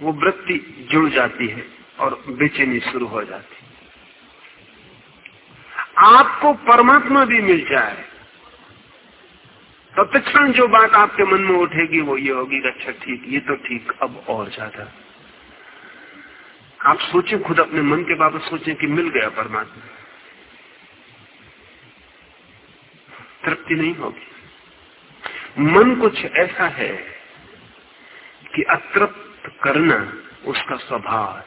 वो वृत्ति जुड़ जाती है और बेचैनी शुरू हो जाती है। आपको परमात्मा भी मिल जाए तो तत्ण जो बात आपके मन में उठेगी वो ये होगी अच्छा ठीक, ये तो ठीक, अब और ज़्यादा। आप सोचें, खुद अपने मन के बाबत सोचें कि मिल गया परमात्मा। तृप्ति नहीं होगी। मन कुछ ऐसा है कि अतृप्त करना उसका स्वभाव है।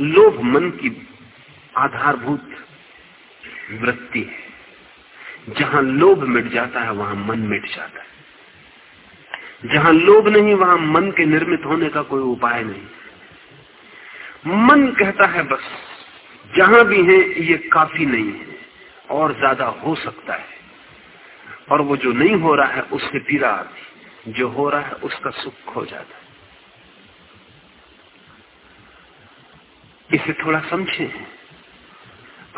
लोभ मन की आधारभूत वृत्ति है। जहाँ लोभ मिट जाता है, वहाँ मन मिट जाता है। जहाँ लोभ नहीं, वहाँ मन के निर्मित होने का कोई उपाय नहीं। मन कहता है, बस, जहाँ भी है, ये काफ़ी नहीं है, और ज़्यादा हो सकता है। और वो जो नहीं हो रहा है, उससे पीड़ा आती जो हो रहा है उसका सुख हो जाता है। इसे थोड़ा समझें।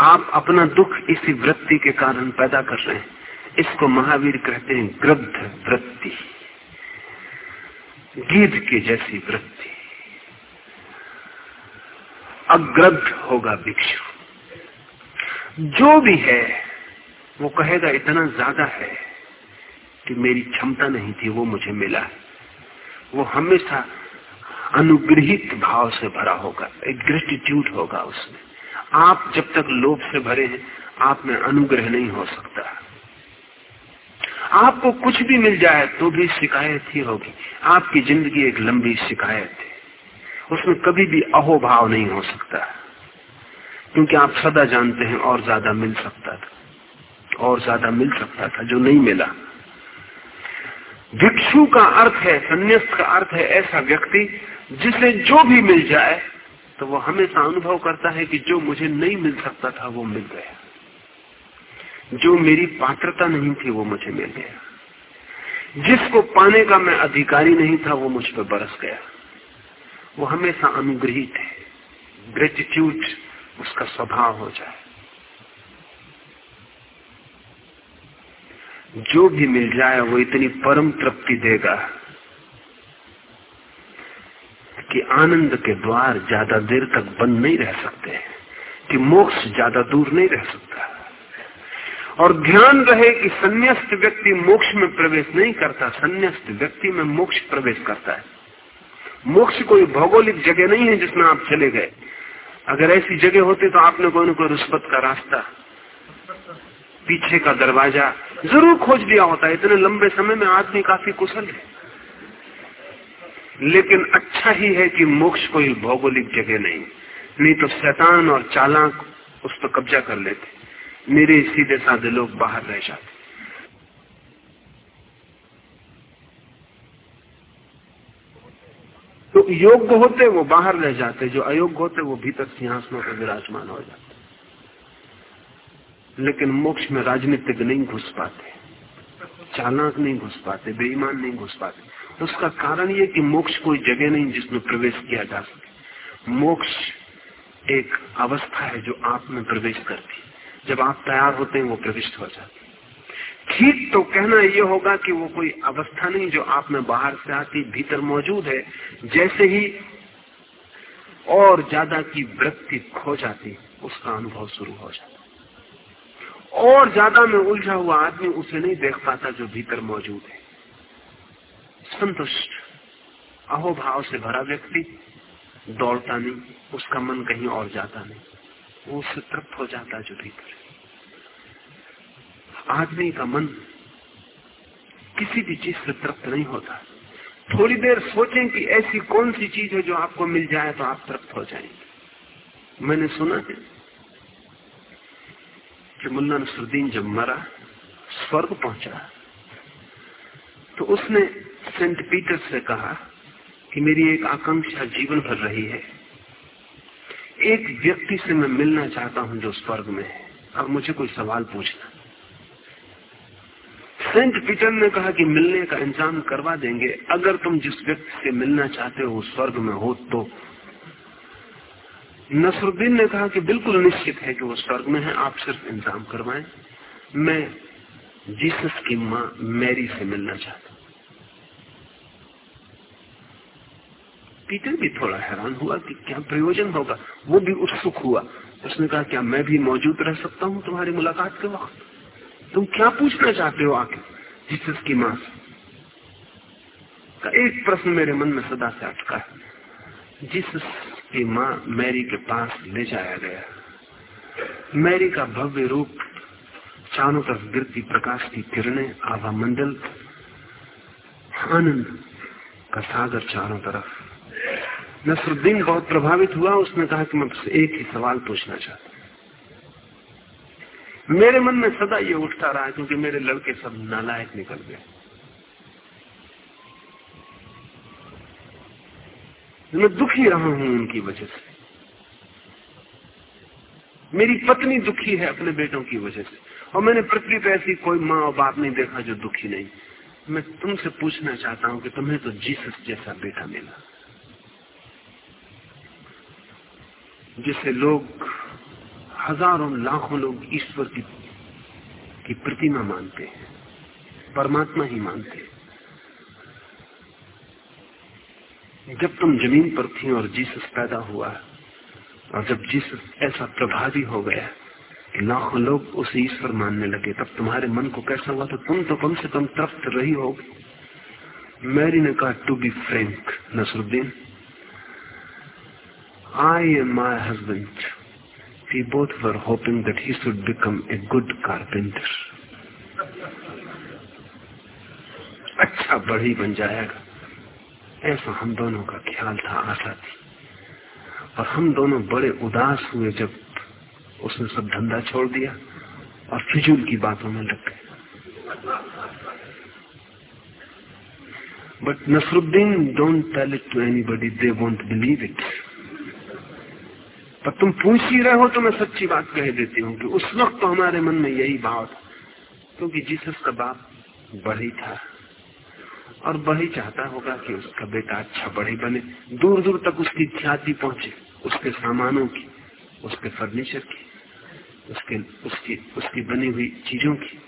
आप अपना दुख इसी वृत्ति के कारण पैदा कर रहे हैं। इसको महावीर कहते हैं ग्रद्ध वृत्ति। गिद्ध की जैसी वृत्ति। अग्रद्ध होगा भिक्षु। जो भी है, वो कहेगा इतना ज़्यादा है। कि मेरी क्षमता नहीं थी, वो मुझे मिला। वो हमेशा अनुग्रहित भाव से भरा होगा, एक ग्रेटिट्यूड होगा उसमें। आप जब तक लोभ से भरे हैं, आप में अनुग्रह नहीं हो सकता। आपको कुछ भी मिल जाए तो भी शिकायत ही होगी। आपकी ज़िंदगी एक लंबी शिकायत है। उसमें कभी भी अहोभाव नहीं हो सकता। क्योंकि आप सदा जानते हैं, और ज़्यादा मिल सकता था। और ज़्यादा मिल सकता था जो नहीं मिला। भिक्षु का अर्थ है, संन्यास्त का अर्थ है ऐसा व्यक्ति जिसे जो भी मिल जाए तो वो हमेशा अनुभव करता है कि जो मुझे नहीं मिल सकता था, वो मिल गया। जो मेरी पात्रता नहीं थी, वो मुझे मिल गया। जिसको पाने का मैं अधिकारी नहीं था, वो मुझ पर बरस गया। वो हमेशा अनुग्रहित है। ग्रेटिट्यूड उसका स्वभाव हो जाए। जो भी मिल जाए वो इतनी परम तृप्ति देगा कि आनंद के द्वार ज़्यादा देर तक बंद नहीं रह सकते, कि मोक्ष ज़्यादा दूर नहीं रह सकता। और ध्यान रहे कि संन्यास्त व्यक्ति मोक्ष में प्रवेश नहीं करता, संन्यास्त व्यक्ति में मोक्ष प्रवेश करता है। मोक्ष कोई भौगोलिक जगह नहीं है जिसमें आप चले गए। अगर ऐसी जगह होती तो आपने कोई न कोई रुस्बत का रास्ता, पीछे का दरवाज़ा ज़रूर खोज लिया होता इतने लंबे समय में आदमी काफ़ी कुशल है। लेकिन अच्छा ही है कि मोक्ष कोई भौगोलिक जगह नहीं। नहीं तो शैतान और चालाक उस पर कब्जा कर लेते। मेरे सीधे साधे लोग बाहर रह जाते। तो योग्य होते वो बाहर रह जाते। जो अयोग्य होते वो भीतर सिंहासनों पर विराजमान हो जाते। लेकिन मोक्ष में राजनीतिक नहीं घुस पाते, चालाक नहीं घुस पाते, बेईमान नहीं घुस पाते। उसका कारण ये कि मोक्ष कोई जगह नहीं जिसमें प्रवेश किया जा सके। मोक्ष एक अवस्था है जो आप में प्रवेश करती जब आप तैयार होते हैं, वो प्रविष्ट हो जाती ठीक तो कहना यह होगा कि वो कोई अवस्था नहीं जो आप में बाहर से आती, भीतर मौजूद है। जैसे ही और ज़्यादा की वृत्ति खो जाती, उसका अनुभव शुरू हो जाता और ज़्यादा में उलझा हुआ आदमी उसे नहीं देख पाता जो भीतर मौजूद है। संतुष्ट, अहोभाव से भरा व्यक्ति, दौड़ता नहीं, उसका मन कहीं और जाता नहीं। वो उससे तृप्त हो जाता जो भीतर आदमी का मन किसी भी चीज़ से तृप्त नहीं होता। थोड़ी देर सोचें कि ऐसी कौन सी चीज़ है जो आपको मिल जाए तो आप तृप्त हो जाएँगे। मैंने सुना है कि मुन्ना नसरुद्दीन जब मरा, स्वर्ग पहुँचा। तो उसने सेंट पीटर से कहा कि मेरी एक आकांक्षा जीवन भर रही है। एक व्यक्ति से मैं मिलना चाहता हूँ जो स्वर्ग में है। अब मुझे कोई सवाल पूछना। सेंट पीटर ने कहा कि मिलने का इंतज़ाम करवा देंगे। अगर तुम जिस व्यक्ति से मिलना चाहते हो स्वर्ग में हो तो नसरुद्दीन ने कहा कि बिल्कुल निश्चित है कि वो स्वर्ग में है, आप सिर्फ़ इंतज़ाम करवाएँ। मैं जीसस की माँ मैरी से मिलना चाहता हूँ। पीटर भी थोड़ा हैरान हुआ कि क्या प्रयोजन होगा। वो भी उत्सुक हुआ। उसने कहा, क्या मैं भी मौजूद रह सकता हूँ तुम्हारी मुलाकात के वक्त? तुम क्या पूछना चाहते हो आके जीसस की माँ से? का एक प्रश्न मेरे मन में सदा से अटका है। जीसस की माँ मैरी के पास ले जाया गया। मैरी का भव्य रूप चारों तरफ़ गिरती प्रकाश की किरणें आभा मंडल आनंद का सागर चारों तरफ़। नसरुद्दीन बहुत प्रभावित हुआ, उसने कहा कि मैं एक ही सवाल पूछना चाहता मेरे मन में सदा ये उठता रहा, क्योंकि मेरे लड़के सब नालायक निकल गए। मैं दुखी रहा हूँ उनकी वजह से। मेरी पत्नी दुखी है अपने बेटों की वजह से। और मैंने पृथ्वी पर ऐसी कोई माँ और बाप नहीं देखा जो दुखी नहीं। मैं तुमसे पूछना चाहता हूँ कि तुम्हें तो जीसस जैसा बेटा मिला। जिसे लोग, हज़ारों लाखों लोग ईश्वर की की प्रतिमा मानते हैं, परमात्मा ही मानते हैं। जब तुम ज़मीन पर थी और जीसस पैदा हुआ, और जब जीसस ऐसा प्रभावी हो गया कि लाखों लोग उसे ईश्वर मानने लगे, तब तुम्हारे मन को कैसा हुआ? तो तुम तो कम से कम तृप्त रही हो मैरी ने कहा to be frank Nasruddin I am my husband we both were hoping that he should become a good carpenter. अच्छा बढ़ी बन जाएगा। ऐसा हम दोनों का ख्याल था, आशा थी। और हम दोनों बड़े उदास हुए जब उसने सब धंधा छोड़ दिया और फिजूल की बातों में लग गए। But Nasruddin don't tell it to anybody they won't believe it पर तुम पूछ ही रहे हो तो मैं सच्ची बात कह देती हूँ कि उस वक्त तो हमारे मन में यही भाव था, क्योंकि जीसस का बाप बड़ी था। और बड़ी चाहता होगा कि उसका बेटा अच्छा बड़ी बने दूर दूर तक उसकी ख्याति पहुँचे, उसके सामानों की, उसके फर्नीचर की, उसके, उसकी उसकी बनी हुई चीज़ों की।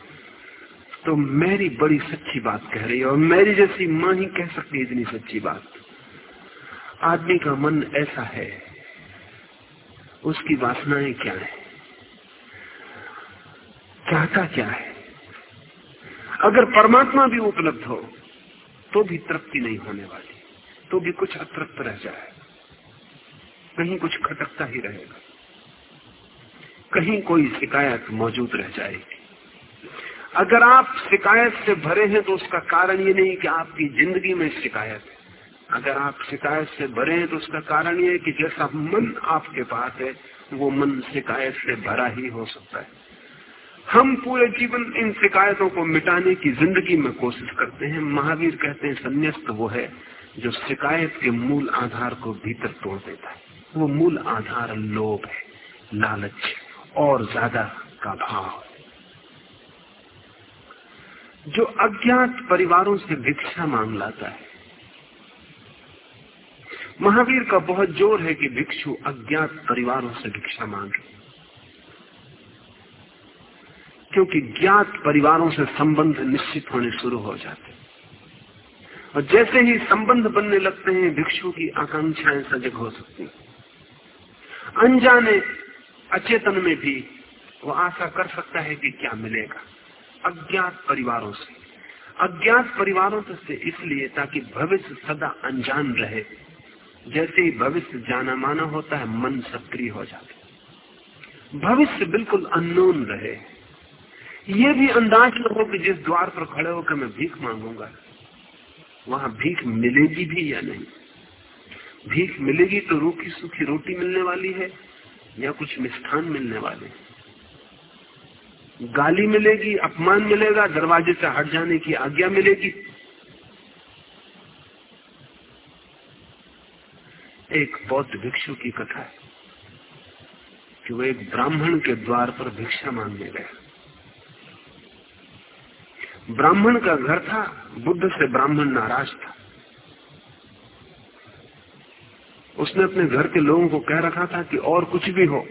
तो मेरी बड़ी सच्ची बात कह रही है और मेरी जैसी माँ ही कह सकती इतनी सच्ची बात। आदमी का मन ऐसा है, उसकी वासनाएँ क्या है? चाहता क्या है? अगर परमात्मा भी उपलब्ध हो तो भी तृप्ति नहीं होने वाली तो भी कुछ अतृप्त रह जाए कहीं कुछ खटकता ही रहेगा। कहीं कोई शिकायत मौजूद रह जाएगी। अगर आप शिकायत से भरे हैं तो उसका कारण ये नहीं कि आपकी ज़िंदगी में शिकायत है। अगर आप शिकायत से भरे हैं तो उसका कारण ये है कि जैसा मन आपके पास है, वो मन शिकायत से भरा ही हो सकता है। हम पूरे जीवन इन शिकायतों को मिटाने की ज़िंदगी में कोशिश करते हैं। महावीर कहते हैं, संन्यास्त वो है जो शिकायत के मूल आधार को भीतर तोड़ देता है। वो मूल आधार लोभ है, लालच और ज़्यादा का भाव जो अज्ञात परिवारों से भिक्षा मांग लाता है। महावीर का बहुत ज़ोर है कि भिक्षु अज्ञात परिवारों से भिक्षा मांगे। क्योंकि ज्ञात परिवारों से संबंध निश्चित होने शुरू हो जाते और जैसे ही संबंध बनने लगते हैं, भिक्षु की आकांक्षाएँ सजग हो सकती अनजाने अचेतन में भी वो आशा कर सकता है कि क्या मिलेगा। अज्ञात परिवारों से। अज्ञात परिवारों से इसलिए ताकि भविष्य सदा अनजान रहे। जैसे ही भविष्य जाना माना होता है, मन सक्रिय हो जाता है। भविष्य बिल्कुल अननोन रहे। ये भी अंदाज हो कि जिस द्वार पर खड़े होकर मैं भीख मांगूँगा, वहाँ भीख मिलेगी भी या नहीं? भीख मिलेगी तो रूखी सूखी रोटी मिलने वाली है या कुछ मिष्ठान मिलने वाले गाली मिलेगी, अपमान मिलेगा, दरवाजे से हट जाने की आज्ञा मिलेगी। एक बौद्ध भिक्षु की कथा है कि वो एक ब्राह्मण के द्वार पर भिक्षा मांगने गया। ब्राह्मण का घर था, बुद्ध से ब्राह्मण नाराज़ था। उसने अपने घर के लोगों को कह रखा था कि और कुछ भी हो,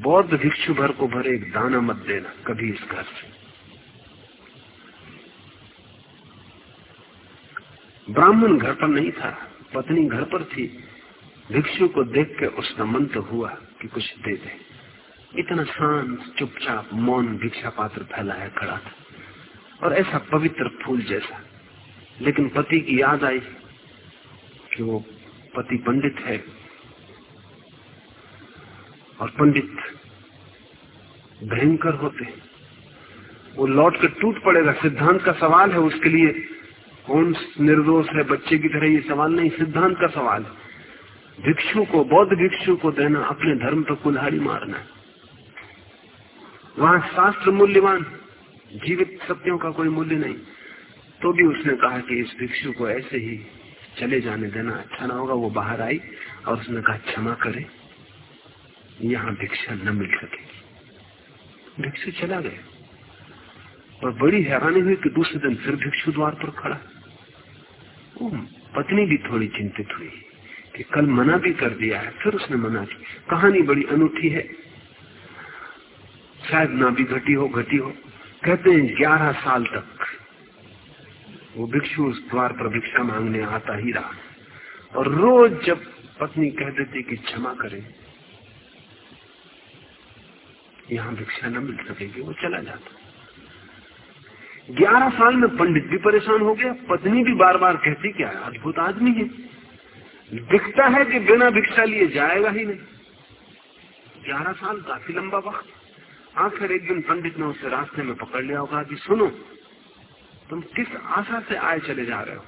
बौद्ध भिक्षु भर को भर एक दाना मत देना, कभी इस घर से। ब्राह्मण घर पर नहीं था, पत्नी घर पर थी। भिक्षु को देख के उसका मन तो हुआ कि कुछ दे दे। इतना शांत, चुपचाप, मौन भिक्षा पात्र फैलाया खड़ा था। और ऐसा पवित्र फूल जैसा। लेकिन पति की याद आई कि वो पति पंडित है और पंडित भयंकर होते वो लौट कर टूट पड़ेगा। सिद्धांत का सवाल है उसके लिए कौन निर्दोष है? बच्चे की तरह ये सवाल नहीं, सिद्धांत का सवाल है। भिक्षु को, बौद्ध भिक्षु को देना, अपने धर्म पर कुल्हाड़ी मारना। वहाँ शास्त्र मूल्यवान जीवित सत्यों का कोई मूल्य नहीं। तो भी उसने कहा कि इस भिक्षु को ऐसे ही चले जाने देना अच्छा ना होगा, वो बाहर आई और उसने कहा, क्षमा करे, यहाँ भिक्षा न मिल सकेगी भिक्षु चला गया और बड़ी हैरानी हुई कि दूसरे दिन फिर भिक्षु द्वार पर खड़ा। वो पत्नी भी थोड़ी चिंतित हुई कि कल मना भी कर दिया है, फिर उसने मना की कहानी बड़ी अनूठी है। शायद ना भी घटी हो घटी हो। कहते हैं ग्यारह साल तक वो भिक्षु उस द्वार पर भिक्षा मांगने आता ही रहा। और रोज जब पत्नी कह देती कि क्षमा करें, यहाँ भिक्षा न मिल सकेगी, वो चला जाता। ग्यारह साल में पंडित भी परेशान हो गया, पत्नी भी बार बार कहती क्या अद्भुत आदमी है। दिखता है कि बिना भिक्षा लिए जाएगा ही नहीं। ग्यारह साल काफ़ी लंबा वक्त। आखिर एक दिन पंडित ने उसे रास्ते में पकड़ लिया होगा कि सुनो, तुम किस आशा से आए चले जा रहे हो?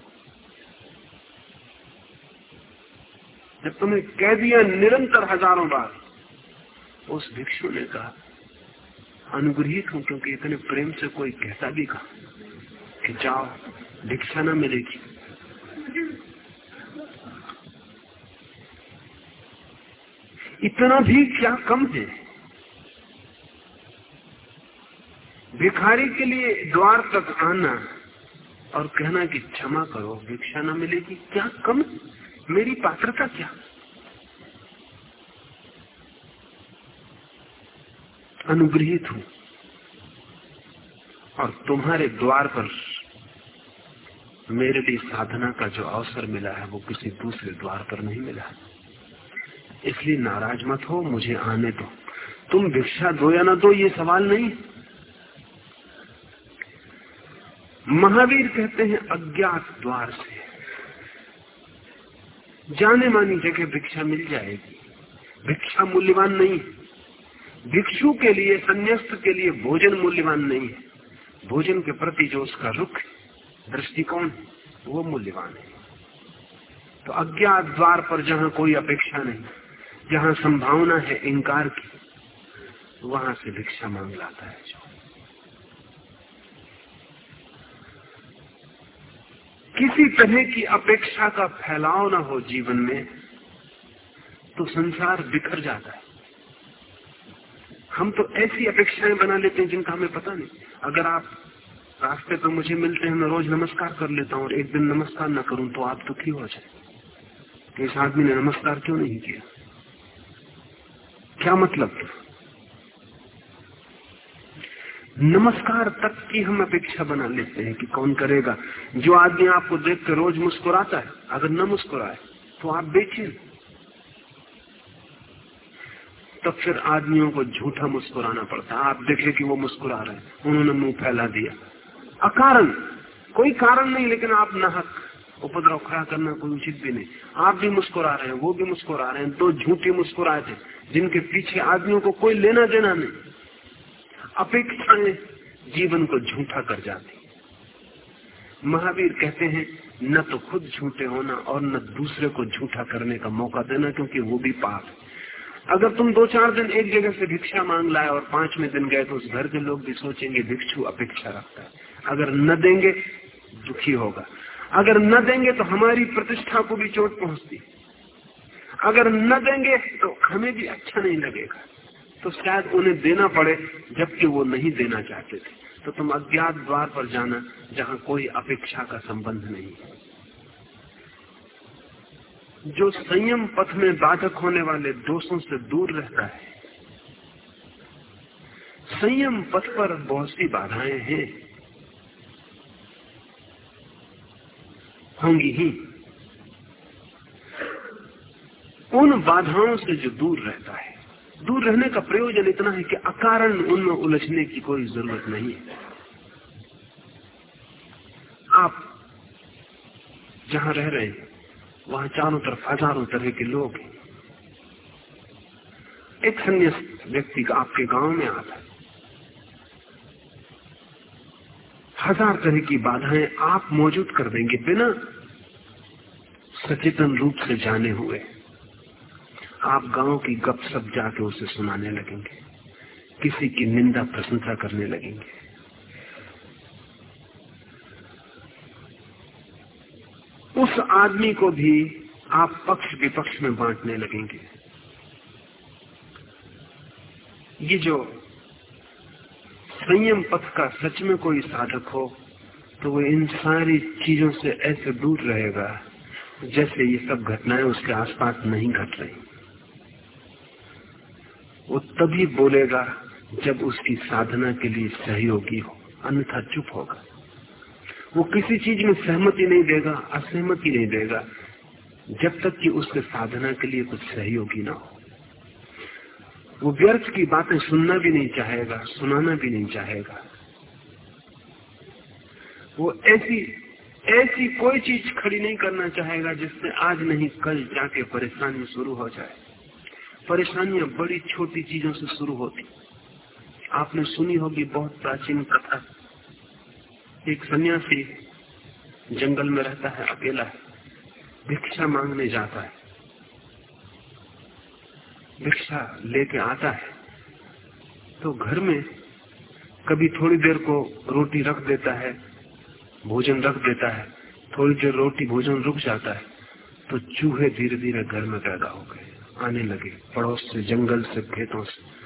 जब तुम्हें कह दिया निरंतर हज़ारों बार उस भिक्षु ने कहा, अनुग्रहित हूँ क्योंकि इतने प्रेम से कोई कहता भी कहा? कि जाओ, भिक्षा न मिलेगी। इतना भी क्या कम है? भिखारी के लिए द्वार तक आना और कहना कि क्षमा करो, भिक्षा न मिलेगी, क्या कम? मेरी पात्रता क्या? अनुग्रहित हूँ। और तुम्हारे द्वार पर मेरे लिए साधना का जो अवसर मिला है, वो किसी दूसरे द्वार पर नहीं मिला। इसलिए नाराज़ मत हो, मुझे आने दो। तुम भिक्षा दो या ना दो, ये सवाल नहीं। महावीर कहते हैं अज्ञात द्वार से। जाने मानी जगह भिक्षा मिल जाएगी। भिक्षा मूल्यवान नहीं है। भिक्षु के लिए, संन्यास्त के लिए भोजन मूल्यवान नहीं है। भोजन के प्रति जो उसका रुख दृष्टिकोण वो मूल्यवान है। तो अज्ञात द्वार पर जहाँ कोई अपेक्षा नहीं, जहाँ संभावना है इंकार की, वहाँ से भिक्षा मांग लाता है जो। किसी तरह की अपेक्षा का फैलाव ना हो जीवन में तो संसार बिखर जाता है। हम तो ऐसी अपेक्षाएँ बना लेते हैं जिनका हमें पता नहीं। अगर आप रास्ते पर मुझे मिलते हैं, मैं रोज नमस्कार कर लेता हूँ और एक दिन नमस्कार ना करूँ तो आप दुखी हो जाए। तो इस आदमी ने नमस्कार क्यों नहीं किया? क्या मतलब? नमस्कार तक की हम अपेक्षा बना लेते हैं कि कौन करेगा। जो आदमी आपको देख कर रोज मुस्कुराता है, अगर न मुस्कुराए तो आप बेचैन। तब फिर आदमियों को झूठा मुस्कुराना पड़ता है। आप देखे कि वो मुस्कुरा रहे हैं। उन्होंने मुँह फैला दिया। अकारण, कोई कारण नहीं, लेकिन आप नाहक। उपद्रव खड़ा करना कोई उचित भी नहीं। आप भी मुस्कुरा रहे हैं, वो भी मुस्कुरा रहे हैं। दो झूठे मुस्कुराए थे, जिनके पीछे आदमियों को कोई लेना देना नहीं। अपेक्षाएँ जीवन को झूठा कर जाती महावीर कहते हैं, न तो खुद झूठे होना और न दूसरे को झूठा करने का मौका देना, क्योंकि वो भी पाप है। अगर तुम दो चार दिन एक जगह से भिक्षा मांग लाए और पाँचवें दिन गए तो उस घर के लोग भी सोचेंगे, भिक्षु अपेक्षा रखता है। अगर न देंगे, दुखी होगा। अगर न देंगे तो हमारी प्रतिष्ठा को भी चोट पहुँचती अगर न देंगे तो हमें भी अच्छा नहीं लगेगा। तो शायद उन्हें देना पड़े, जबकि वो नहीं देना चाहते थे। तो तुम अज्ञात द्वार पर जाना, जहाँ कोई अपेक्षा का संबंध नहीं है। जो संयम पथ में बाधक होने वाले दोषों से दूर रहता है, संयम पथ पर बहुत सी बाधाएँ हैं। होंगी ही। उन बाधाओं से जो दूर रहता है दूर रहने का प्रयोजन इतना है कि अकारण उनमें उलझने की कोई ज़रूरत नहीं है। आप जहाँ रह रहे हैं, वहाँ चारों तरफ़ हज़ारों तरह के लोग हैं। एक संन्यास व्यक्ति का आपके गाँव में आता है। हज़ार तरह की बाधाएँ आप मौजूद कर देंगे बिना सचेतन रूप से जाने हुए। आप गाँव की गप सप जाके उसे सुनाने लगेंगे। किसी की निंदा प्रशंसा करने लगेंगे। उस आदमी को भी आप पक्ष विपक्ष में बांटने लगेंगे। ये जो संयम पथ का सच में कोई साधक हो तो वो इन सारी चीज़ों से ऐसे दूर रहेगा जैसे ये सब घटनाएँ उसके आसपास नहीं घट रही। वो तभी बोलेगा जब उसकी साधना के लिए सहयोगी हो, अन्यथा चुप होगा। वो किसी चीज़ में सहमति नहीं देगा, असहमति नहीं देगा, जब तक कि उसके साधना के लिए कुछ सहयोगी ना हो। वो व्यर्थ की बातें सुनना भी नहीं चाहेगा, सुनाना भी नहीं चाहेगा। वो ऐसी ऐसी कोई चीज़ खड़ी नहीं करना चाहेगा जिससे आज नहीं कल जाके परेशानी शुरू हो जाए। परेशानियाँ बड़ी छोटी चीज़ों से शुरू होती। आपने सुनी होगी बहुत प्राचीन कथा। एक सन्यासी जंगल में रहता है, अकेला भिक्षा मांगने जाता है। भिक्षा लेके आता है तो घर में कभी थोड़ी देर को रोटी रख देता है, भोजन रख देता है, थोड़ी देर रोटी भोजन रुक जाता है तो चूहे धीरे धीरे घर में पैदा हो गए। आने लगे, पड़ोस से, जंगल से, खेतों से।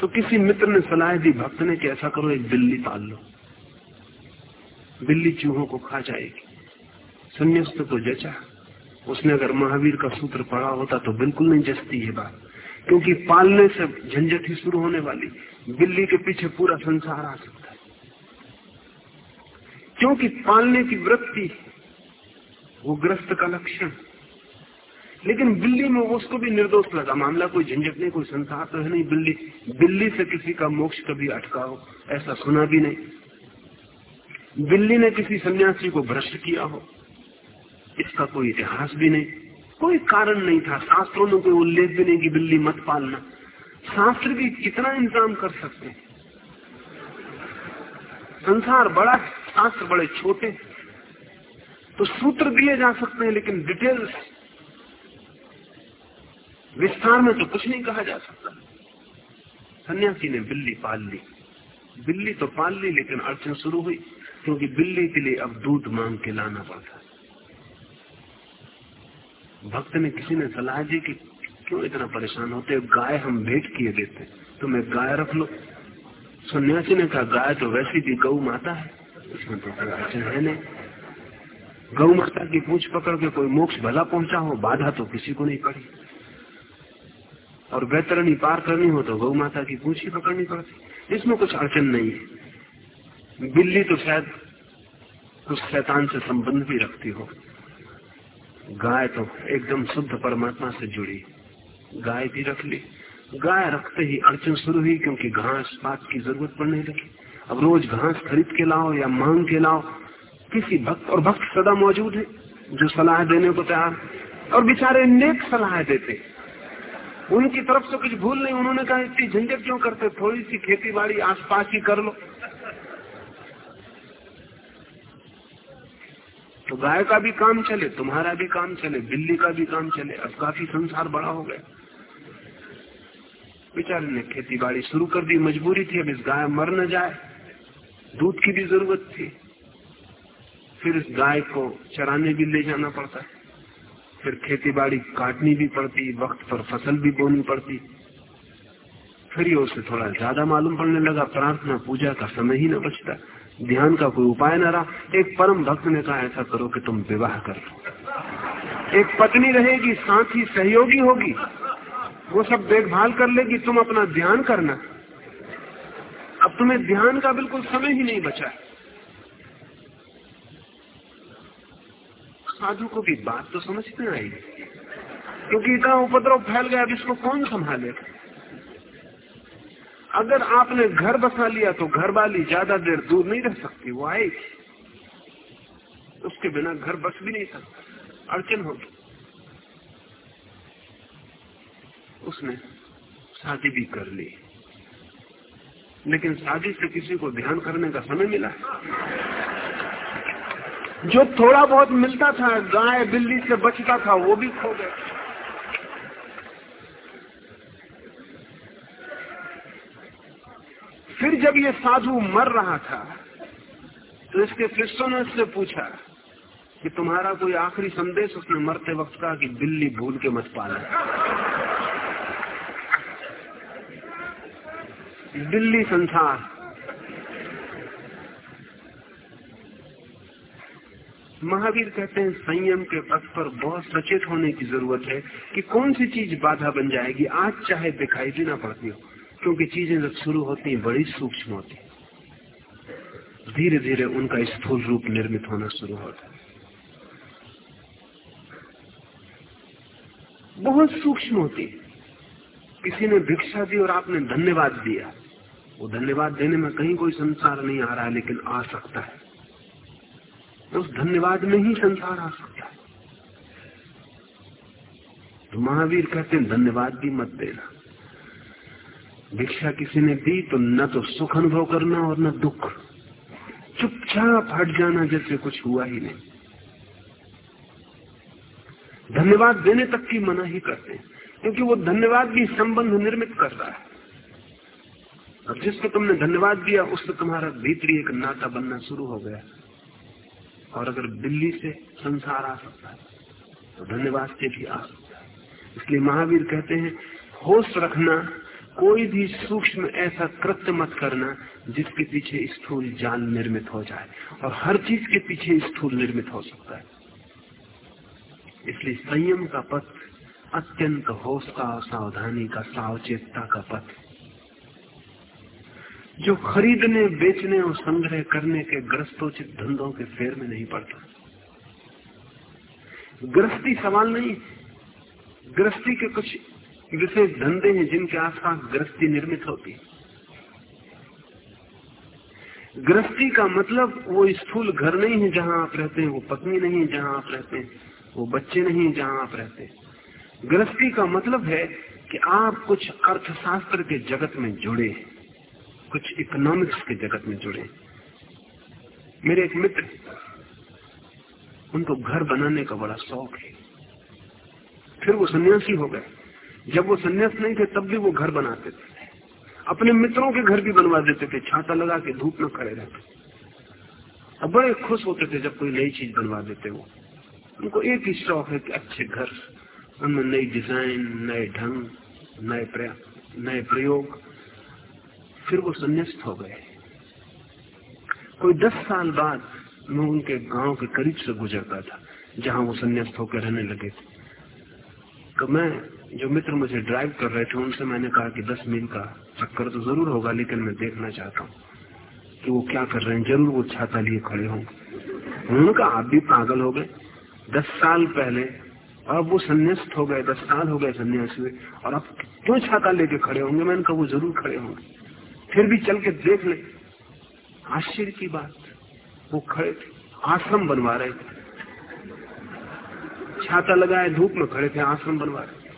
तो किसी मित्र ने सलाह दी, भक्त ने कि ऐसा करो, एक बिल्ली पाल लो। बिल्ली चूहों को खा जाएगी। संन्यास्त तो जचा। उसने अगर महावीर का सूत्र पढ़ा होता तो बिल्कुल नहीं जचती ये बात। क्योंकि पालने से झंझट ही शुरू होने वाली, बिल्ली के पीछे पूरा संसार आ सकता है। क्योंकि पालने की वृत्ति, वो ग्रस्त का लक्षण। लेकिन बिल्ली में उसको भी निर्दोष लगा। मामला कोई झंझट नहीं, कोई संसार तो है नहीं। बिल्ली बिल्ली से किसी का मोक्ष कभी अटका हो ऐसा सुना भी नहीं। बिल्ली ने किसी सन्यासी को भ्रष्ट किया हो, इसका कोई इतिहास भी नहीं। कोई कारण नहीं था। शास्त्रों में कोई उल्लेख भी नहीं कि बिल्ली मत पालना। शास्त्र भी कितना इंतज़ाम कर सकते संसार बड़ा शास्त्र बड़े छोटे तो सूत्र दिए जा सकते हैं, लेकिन डिटेल्स विस्तार में तो कुछ नहीं कहा जा सकता। सन्यासी ने बिल्ली पाल ली। बिल्ली तो पाल ली, लेकिन अड़चन शुरू हुई, क्योंकि बिल्ली के लिए अब दूध मांग के लाना पड़ता भक्त ने किसी ने सलाह दी कि क्यों इतना परेशान होते गाय हम भेंट किए देते तुम एक गाय रख लो। सन्यासी ने कहा, गाय तो वैसी भी गौ माता है। इसमें तो कोई अड़चन है नहीं। गौ माता की पूछ पकड़ के कोई मोक्ष भला पहुँचा हो, बाधा तो किसी को नहीं पड़ी। और बैतरणी पार करनी हो तो गौ माता की पूछ ही पकड़नी पड़ती। इसमें कुछ अड़चन नहीं है। बिल्ली तो शायद उस शैतान से संबंध भी रखती हो। गाय तो एकदम शुद्ध परमात्मा से जुड़ी। गाय भी रख ली। गाय रखते ही अड़चन शुरू हुई क्योंकि घास पात की ज़रूरत पड़ने लगी। अब रोज घास खरीद के लाओ या मांग के लाओ, किसी भक्त और भक्त सदा मौजूद है जो सलाह देने को तैयार और बेचारे नेक सलाह देते उनकी तरफ़ से कुछ भूल नहीं, उन्होंने कहा, इतनी झंझट क्यों करते थोड़ी सी खेती बाड़ी आसपास ही कर लो। तो गाय का भी काम चले, तुम्हारा भी काम चले, बिल्ली का भी काम चले, अब काफ़ी संसार बड़ा हो गया। बेचारे ने खेती बाड़ी शुरू कर दी, मजबूरी थी, अब इस गाय मर न जाए। दूध की भी ज़रूरत थी। फिर इस गाय को चराने भी ले जाना पड़ता है। फिर खेती बाड़ी काटनी भी पड़ती, वक्त पर फ़सल भी बोनी पड़ती। फिर ये उसे थोड़ा ज़्यादा मालूम पड़ने लगा, प्रार्थना, पूजा का समय ही न बचता, ध्यान का कोई उपाय न रहा। एक परम भक्त ने कहा, ऐसा करो कि तुम विवाह कर एक पत्नी रहेगी, साथ ही सहयोगी होगी। वो सब देखभाल कर लेगी, तुम अपना ध्यान करना। अब तुम्हें ध्यान का बिल्कुल समय ही नहीं बचा। साधु को भी बात तो समझ में आई? क्योंकि इतना उपद्रव फैल गया, अब इसको कौन संभाले? अगर आपने घर बसा लिया तो घर वाली ज़्यादा देर दूर नहीं रह सकती, वो आएगी उसके बिना घर बस भी नहीं सकता। अड़चन होगी। उसने शादी भी कर ली। लेकिन शादी से किसी को ध्यान करने का समय मिला? जो थोड़ा बहुत मिलता था गाय बिल्ली से बचता था, वो भी खो गया। फिर जब ये साधु मर रहा था तो इसके शिष्यों ने उससे पूछा कि तुम्हारा कोई आखिरी संदेश उसने मरते वक्त कहा कि बिल्ली भूल के मत पाना। दिल्ली संसार महावीर कहते हैं, संयम के पथ पर बहुत सचेत होने की ज़रूरत है कि कौन सी चीज़ बाधा बन जाएगी, आज चाहे दिखाई भी ना पड़ती हो, क्योंकि चीज़ें जब शुरू होती हैं, बड़ी सूक्ष्म होती धीरे धीरे उनका स्थूल रूप निर्मित होना शुरू होता है। बहुत सूक्ष्म होती किसी ने भिक्षा दी और आपने धन्यवाद दिया। वो धन्यवाद देने में कहीं कोई संसार नहीं आ रहा है लेकिन आ सकता है। उस धन्यवाद में ही संसार आ सकता है। तो महावीर कहते हैं, धन्यवाद भी मत देना। भिक्षा किसी ने दी तो न तो सुख अनुभव करना और न दुख। चुपचाप हट जाना जैसे कुछ हुआ ही नहीं। धन्यवाद देने तक की मना ही करते हैं, क्योंकि वो धन्यवाद भी संबंध निर्मित कर रहा है। और जिसको तुमने धन्यवाद दिया, उससे तुम्हारा भीतरी एक नाता बनना शुरू हो गया। और अगर दिल्ली से संसार आ सकता है तो धन्यवाद से भी आ सकता है। इसलिए महावीर कहते हैं, होश रखना, कोई भी सूक्ष्म ऐसा कृत्य मत करना, जिसके पीछे स्थूल जाल निर्मित हो जाए, और हर चीज़ के पीछे स्थूल निर्मित हो सकता है। इसलिए संयम का पथ, अत्यंत होश का सावधानी का, सावचेतता का पथ जो खरीदने, बेचने और संग्रह करने के ग्रस्तोचित धंधों के फेर में नहीं पड़ता। ग्रस्ती सवाल नहीं गृहस्थी के कुछ विशेष धंधे हैं जिनके आसपास गृहस्थी निर्मित होती है। गृहस्थी का मतलब वो स्थूल घर नहीं है जहाँ आप रहते हैं, वो पत्नी नहीं है जहाँ आप रहते हैं, वो बच्चे नहीं है जहाँ आप रहते हैं। गृहस्थी का मतलब है कि आप कुछ अर्थशास्त्र के जगत में जुड़े कुछ इकोनॉमिक्स के जगत में जुड़े। मेरे एक मित्र, उनको घर बनाने का बड़ा शौक है। फिर वो सन्यासी हो गए। जब वो सन्यास नहीं थे, तब भी वो घर बनाते थे। अपने मित्रों के घर भी बनवा देते थे, छाता लगा के धूप में खड़े रहते अब बड़े खुश होते थे जब कोई नई चीज़ बनवा देते वो। उनको एक ही शौक है कि अच्छे घर, उनमें नई डिज़ाइन नए ढंग, नए नए प्रयोग फिर वो संन्यास्त हो गए। कोई दस साल बाद मैं उनके गाँव के करीब से गुजरता था, जहाँ वो संन्यास्त होकर रहने लगे थे। तो मैं, जो मित्र मुझे ड्राइव कर रहे थे, उनसे मैंने कहा कि दस मील का चक्कर तो ज़रूर होगा, लेकिन मैं देखना चाहता हूँ कि वो क्या कर रहे हैं। ज़रूर वो छाता लिए खड़े होंगे। उन्होंने कहा, आप भी पागल हो गए। दस साल पहले, अब वो संन्यास्त हो गए, दस साल हो गए संन्यास हुए, और अब क्यों छाता लेके खड़े होंगे? मैंने कहा, वो ज़रूर खड़े होंगे। फिर भी चल के देख ले। आश्चर्य की बात, वो खड़े थे, आश्रम बनवा रहे थे। छाता लगाए, धूप में खड़े थे, आश्रम बनवा रहे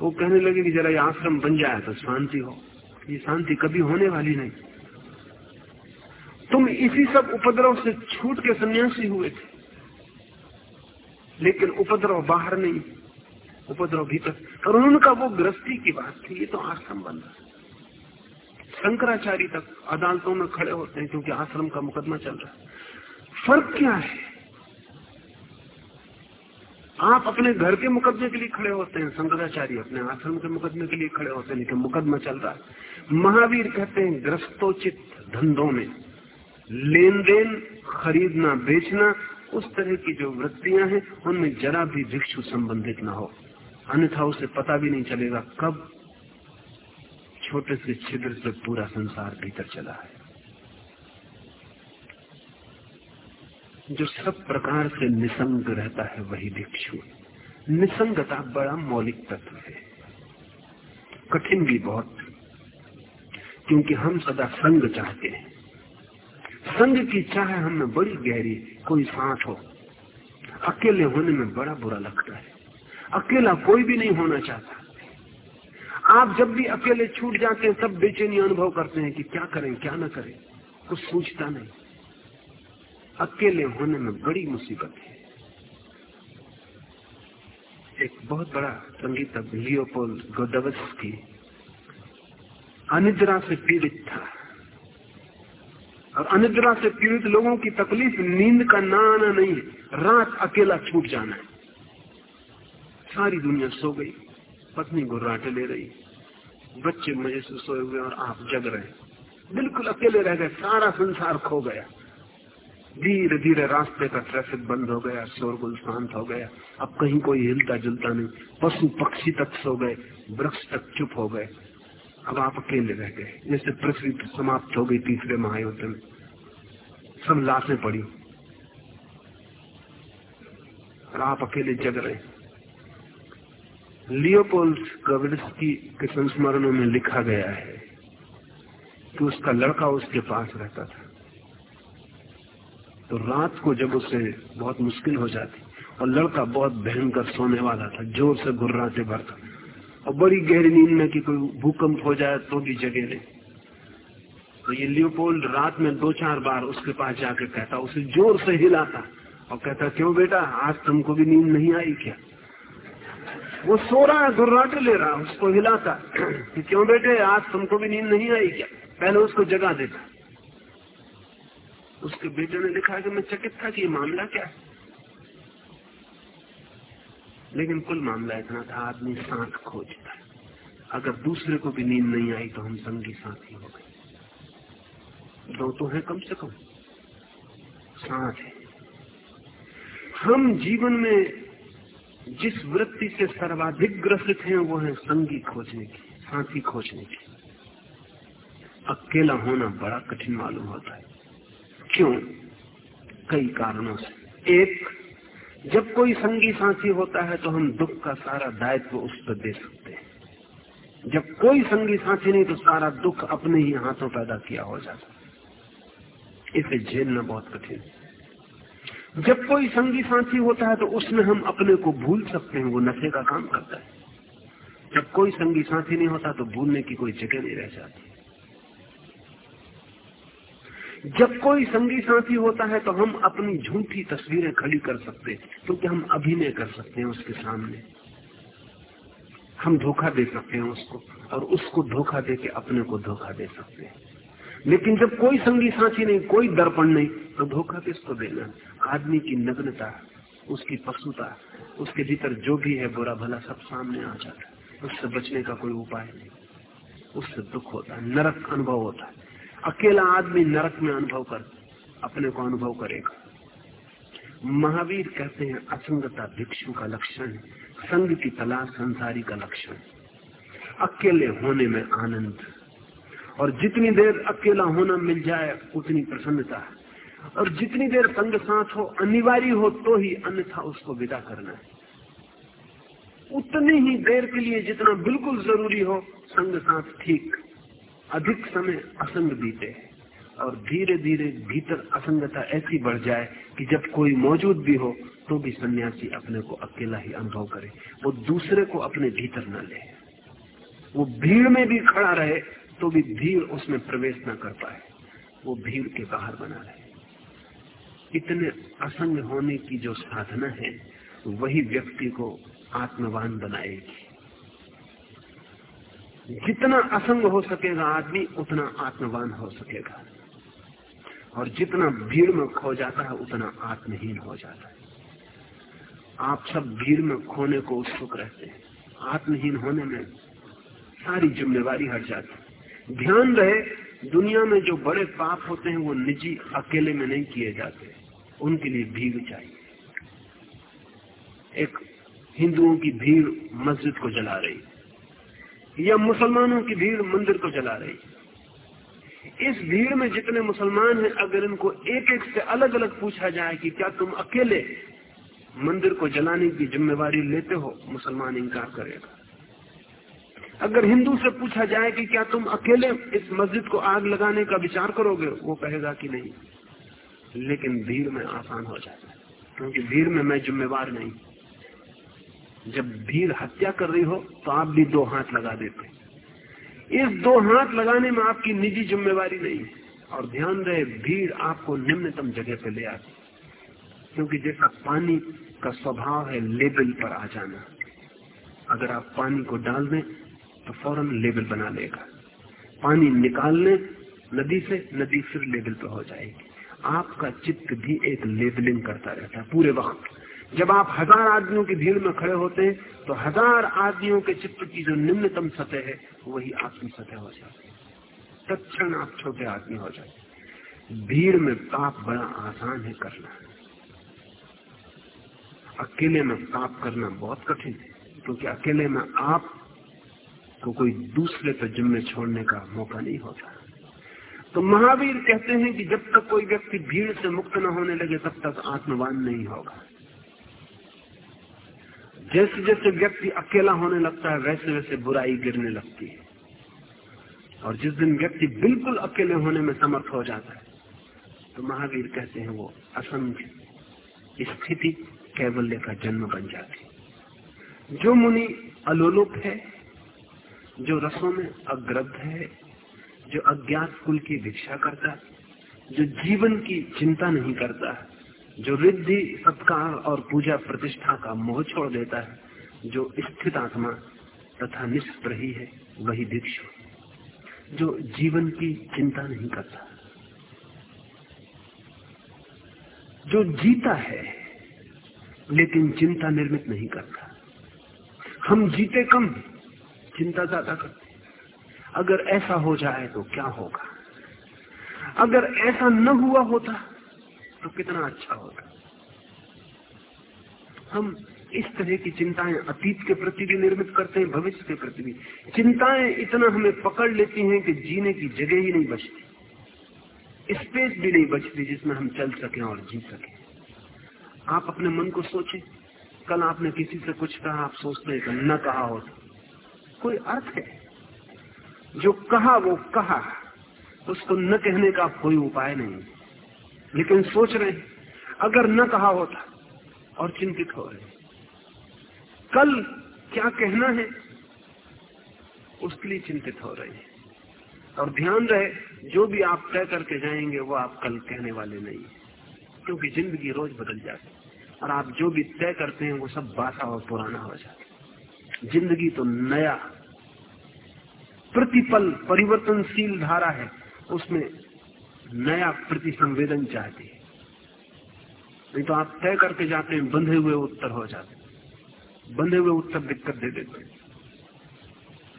वो कहने लगे कि जरा ये आश्रम बन जाए तो शांति हो। ये शांति कभी होने वाली नहीं। तुम इसी सब उपद्रव से छूट के सन्यासी हुए थे। लेकिन उपद्रव बाहर नहीं, उपद्रव भीतर। और उनका वो गृहस्थी की बात थी, ये तो आश्रम बन रहा शंकराचार्य तक अदालतों में खड़े होते हैं क्योंकि आश्रम का मुकदमा चल रहा है। फ़र्क क्या है? आप अपने घर के मुकदमे के लिए खड़े होते हैं, शंकराचार्य अपने आश्रम के मुकदमे के लिए खड़े होते हैं, लेकिन मुकदमा चल रहा है। महावीर कहते हैं, ग्रस्तोचित धंधों में लेन देन खरीदना, बेचना, उस तरह की जो वृत्तियाँ हैं, उनमें जरा भी भिक्षु संबंधित ना हो। अन्यथा उसे पता भी नहीं चलेगा कब छोटे से छिद्र से पूरा संसार भीतर चला है। जो सब प्रकार से निसंग रहता है, वही भिक्षु निसंगता बड़ा मौलिक तत्व है। कठिन भी बहुत, क्योंकि हम सदा संग चाहते हैं। संग की चाह हमें बड़ी गहरी, कोई साथ हो। अकेले होने में बड़ा बुरा लगता है। अकेला कोई भी नहीं होना चाहता। आप जब भी अकेले छूट जाते हैं तब बेचैनी अनुभव करते हैं कि क्या करें, क्या ना करें। कुछ सोचता नहीं। अकेले होने में बड़ी मुसीबत है। एक बहुत बड़ा संगीत लियोपोल गोदवस की अनिद्रा से पीड़ित था। और अनिद्रा से पीड़ित लोगों की तकलीफ़ नींद का ना आना नहीं रात अकेला छूट जाना है। सारी दुनिया सो गई। पत्नी गुर्राटे ले रही। बच्चे मज़े से सोए हुए और आप जग रहे। बिल्कुल अकेले रह गए, सारा संसार खो गया। धीरे धीरे रास्ते का ट्रैफ़िक बंद हो गया शोरगुल शांत हो गया। अब कहीं कोई हिलता जुलता नहीं। पशु पक्षी तक सो गए, वृक्ष तक चुप हो गए। अब आप अकेले रह गए। जैसे पृथ्वी समाप्त हो गई तीसरे महायुद्ध में। सब लाशें पड़ी। और आप अकेले जग रहे। लियोपोल्ड कविस्की के संस्मरणों में लिखा गया है कि उसका लड़का उसके पास रहता था। तो रात को जब उसे बहुत मुश्किल हो जाती और लड़का बहुत भयंकर सोने वाला था, ज़ोर से गुर्राते भरता और बड़ी गहरी नींद में कि कोई भूकंप हो जाए तो भी जगह नहीं। तो ये लियोपोल्ड रात में दो चार बार उसके पास जाकर कहता, उसे ज़ोर से हिलाता और कहता, क्यों बेटा, आज तुमको भी नींद नहीं आई क्या? वो सो रहा है दुर्राटे ले रहा है, उसको हिलाता। कि क्यों बेटे, आज तुमको भी नींद नहीं आई क्या? पहले उसको जगा देता। उसके बेटे ने लिखा कि मैं चकित था कि मामला क्या है। लेकिन कुल मामला इतना था, आदमी साथ खोजता अगर दूसरे को भी नींद नहीं आई तो हम संगी साथी हो गए। दो तो है कम से कम। साथ है। हम जीवन में जिस वृत्ति से सर्वाधिक ग्रसित हैं, वो है संगी खोजने की, साथी खोजने की। अकेला होना बड़ा कठिन मालूम होता है। क्यों? कई कारणों से। एक, जब कोई संगी साथी होता है तो हम दुख का सारा दायित्व उस पर दे सकते हैं। जब कोई संगी साथी नहीं तो सारा दुख अपने ही हाथों पैदा किया हो जाता इसे झेलना बहुत कठिन है। जब कोई संगी साथी होता है तो उसमें हम अपने को भूल सकते हैं, वो नशे का काम करता है। जब कोई संगी साथी नहीं होता तो भूलने की कोई जगह नहीं रह जाती। जब कोई संगी साथी होता है तो हम अपनी झूठी तस्वीरें खड़ी कर सकते हैं, क्योंकि हम अभिनय कर सकते हैं उसके सामने। हम धोखा दे सकते हैं उसको, और उसको धोखा दे के अपने को धोखा दे सकते हैं। लेकिन जब कोई संगी साथी नहीं, कोई दर्पण नहीं तो धोखा किसको देना? आदमी की नग्नता, उसकी पशुता, उसके भीतर जो भी है, बुरा भला सब सामने आ जाता है। उससे बचने का कोई उपाय नहीं। उससे दुख होता है, नरक अनुभव होता है। अकेला आदमी नरक में अनुभव कर, अपने को अनुभव करेगा। महावीर कहते हैं, असंगता भिक्षु का लक्षण, संग की तलाश संसारी का लक्षण। अकेले होने में आनंद। और जितनी देर अकेला होना मिल जाए, उतनी प्रसन्नता। है और जितनी देर संग साथ हो, अनिवार्य हो तो ही अन्यथा उसको विदा करना है। उतनी ही देर के लिए जितना बिल्कुल ज़रूरी हो, संग साथ ठीक, अधिक समय असंग बीते। और धीरे धीरे भीतर असंगता ऐसी बढ़ जाए कि जब कोई मौजूद भी हो तो भी सन्यासी अपने को अकेला ही अनुभव करे। वो दूसरे को अपने भीतर न ले। वो भीड़ में भी खड़ा रहे तो भी भीड़ उसमें प्रवेश न कर पाए। वो भीड़ के बाहर बना रहे। इतने असंग होने की जो साधना है, वही व्यक्ति को आत्मवान बनाएगी। जितना असंग हो सकेगा आदमी, उतना आत्मवान हो सकेगा। और जितना भीड़ में खो जाता है, उतना आत्महीन हो जाता है। आप सब भीड़ में खोने को उत्सुक रहते हैं। आत्महीन होने में सारी जिम्मेवारी हट जाती ध्यान रहे, दुनिया में जो बड़े पाप होते हैं, वो निजी अकेले में नहीं किए जाते। उनके लिए भीड़ चाहिए। एक हिंदुओं की भीड़ मस्जिद को जला रही या मुसलमानों की भीड़ मंदिर को जला रही इस भीड़ में जितने मुसलमान हैं, अगर इनको एक एक से अलग अलग पूछा जाए कि क्या तुम अकेले मंदिर को जलाने की जिम्मेवारी लेते हो, मुसलमान इंकार करेगा। अगर हिंदू से पूछा जाए कि क्या तुम अकेले इस मस्जिद को आग लगाने का विचार करोगे, वो कहेगा कि नहीं। लेकिन भीड़ में आसान हो जाता है, क्योंकि भीड़ में मैं जिम्मेवार नहीं। जब भीड़ हत्या कर रही हो तो आप भी दो हाथ लगा देते इस दो हाथ लगाने में आपकी निजी जिम्मेवारी नहीं। और ध्यान रहे, भीड़ आपको निम्नतम जगह पे ले आती क्योंकि जैसा पानी का स्वभाव है, लेबल पर आ जाना। अगर आप पानी को डाल दें तो फ़ौरन लेबल बना लेगा। पानी निकालने, नदी से नदी फिर लेबल पर हो जाएगी। आपका चित्त भी एक लेबलिंग करता रहता है पूरे वक्त। जब आप हज़ार आदमियों की भीड़ में खड़े होते हैं तो हज़ार आदमियों के चित्त की जो निम्नतम सतह है, वही आपकी सतह हो जाती है। तत्ण आप छोटे आदमी हो जाते भीड़ में पाप बड़ा आसान है करना। अकेले में पाप करना बहुत कठिन है, क्योंकि अकेले में आप को कोई दूसरे पर जिम्मे छोड़ने का मौका नहीं होता। तो महावीर कहते हैं कि जब तक कोई व्यक्ति भीड़ से मुक्त न होने लगे, तब तक आत्मवान नहीं होगा। जैसे जैसे व्यक्ति अकेला होने लगता है वैसे वैसे बुराई गिरने लगती है। और जिस दिन व्यक्ति बिल्कुल अकेले होने में समर्थ हो जाता है तो महावीर कहते हैं वो असंख्य स्थिति कैवल्य का जन्म बन जाती जो मुनि अलोलुप है जो रसों में अग्रद्ध है, जो अज्ञात कुल की भिक्षा करता जो जीवन की चिंता नहीं करता जो रिद्धि, सत्कार और पूजा प्रतिष्ठा का मोह छोड़ देता है, जो स्थित आत्मा तथा निष्प्रही है वही भिक्षु, जो जीवन की चिंता नहीं करता। जो जीता है, लेकिन चिंता निर्मित नहीं करता। हम जीते कम चिंता ज़्यादा करते अगर ऐसा हो जाए तो क्या होगा? अगर ऐसा न हुआ होता तो कितना अच्छा होता। हम इस तरह की चिंताएँ अतीत के प्रति भी निर्मित करते हैं, भविष्य के प्रति भी। चिंताएँ इतना हमें पकड़ लेती हैं कि जीने की जगह ही नहीं बचती। स्पेस भी नहीं बचती जिसमें हम चल सकें और जी सकें। आप अपने मन को सोचें। कल आपने किसी से कुछ कहा, आप सोचते हैं कि न कहा हो कोई अर्थ है? जो कहा, वो कहा। उसको न कहने का कोई उपाय नहीं। लेकिन सोच रहे अगर न कहा होता और चिंतित हो रहे कल क्या कहना है? उसके लिए चिंतित हो रहे हैं। और ध्यान रहे, जो भी आप तय करके जाएँगे, वो आप कल कहने वाले नहीं क्योंकि ज़िंदगी रोज बदल जाती और आप जो भी तय करते हैं, वो सब बासा और पुराना हो जाता ज़िंदगी तो नया, प्रतिपल परिवर्तनशील धारा है, उसमें नया प्रतिसंवेदन चाहती है। नहीं तो आप तय करके जाते हैं, बंधे हुए उत्तर हो जाते हैं। बंधे हुए उत्तर दिक्कत दे देते हैं।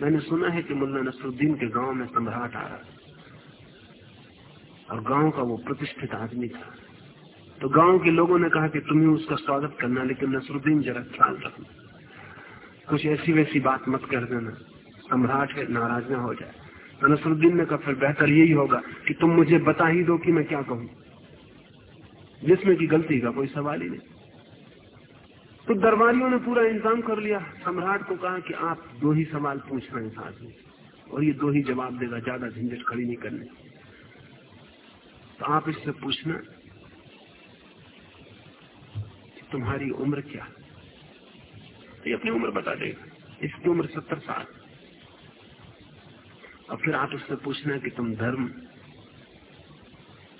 मैंने सुना है कि मुल्ला नसरुद्दीन के गाँव में सम्राट आ रहा और गाँव का वो प्रतिष्ठित आदमी था। तो गाँव के लोगों ने कहा कि तुम्हें उसका स्वागत करना लेकिन नसरुद्दीन जरा ख्याल रखना। कुछ ऐसी वैसी बात मत कर देना। सम्राट है नाराज़ ना हो जाए। तो नसरुद्दीन ने कहा, फिर बेहतर यही होगा कि तुम मुझे बता ही दो कि मैं क्या कहूँ। जिसमें की गलती का कोई सवाल ही नहीं। तो दरबारियों ने पूरा इंतज़ाम कर लिया। सम्राट को कहा कि आप दो ही सवाल पूछ रहे हैं साथ में, और ये दो ही जवाब देगा, ज़्यादा झंझट खड़ी नहीं करने। तो आप इससे पूछना तुम्हारी उम्र क्या तो ये अपनी उम्र बता देगा इसकी उम्र सत्तर साल। और फिर आप उससे पूछना कि तुम धर्म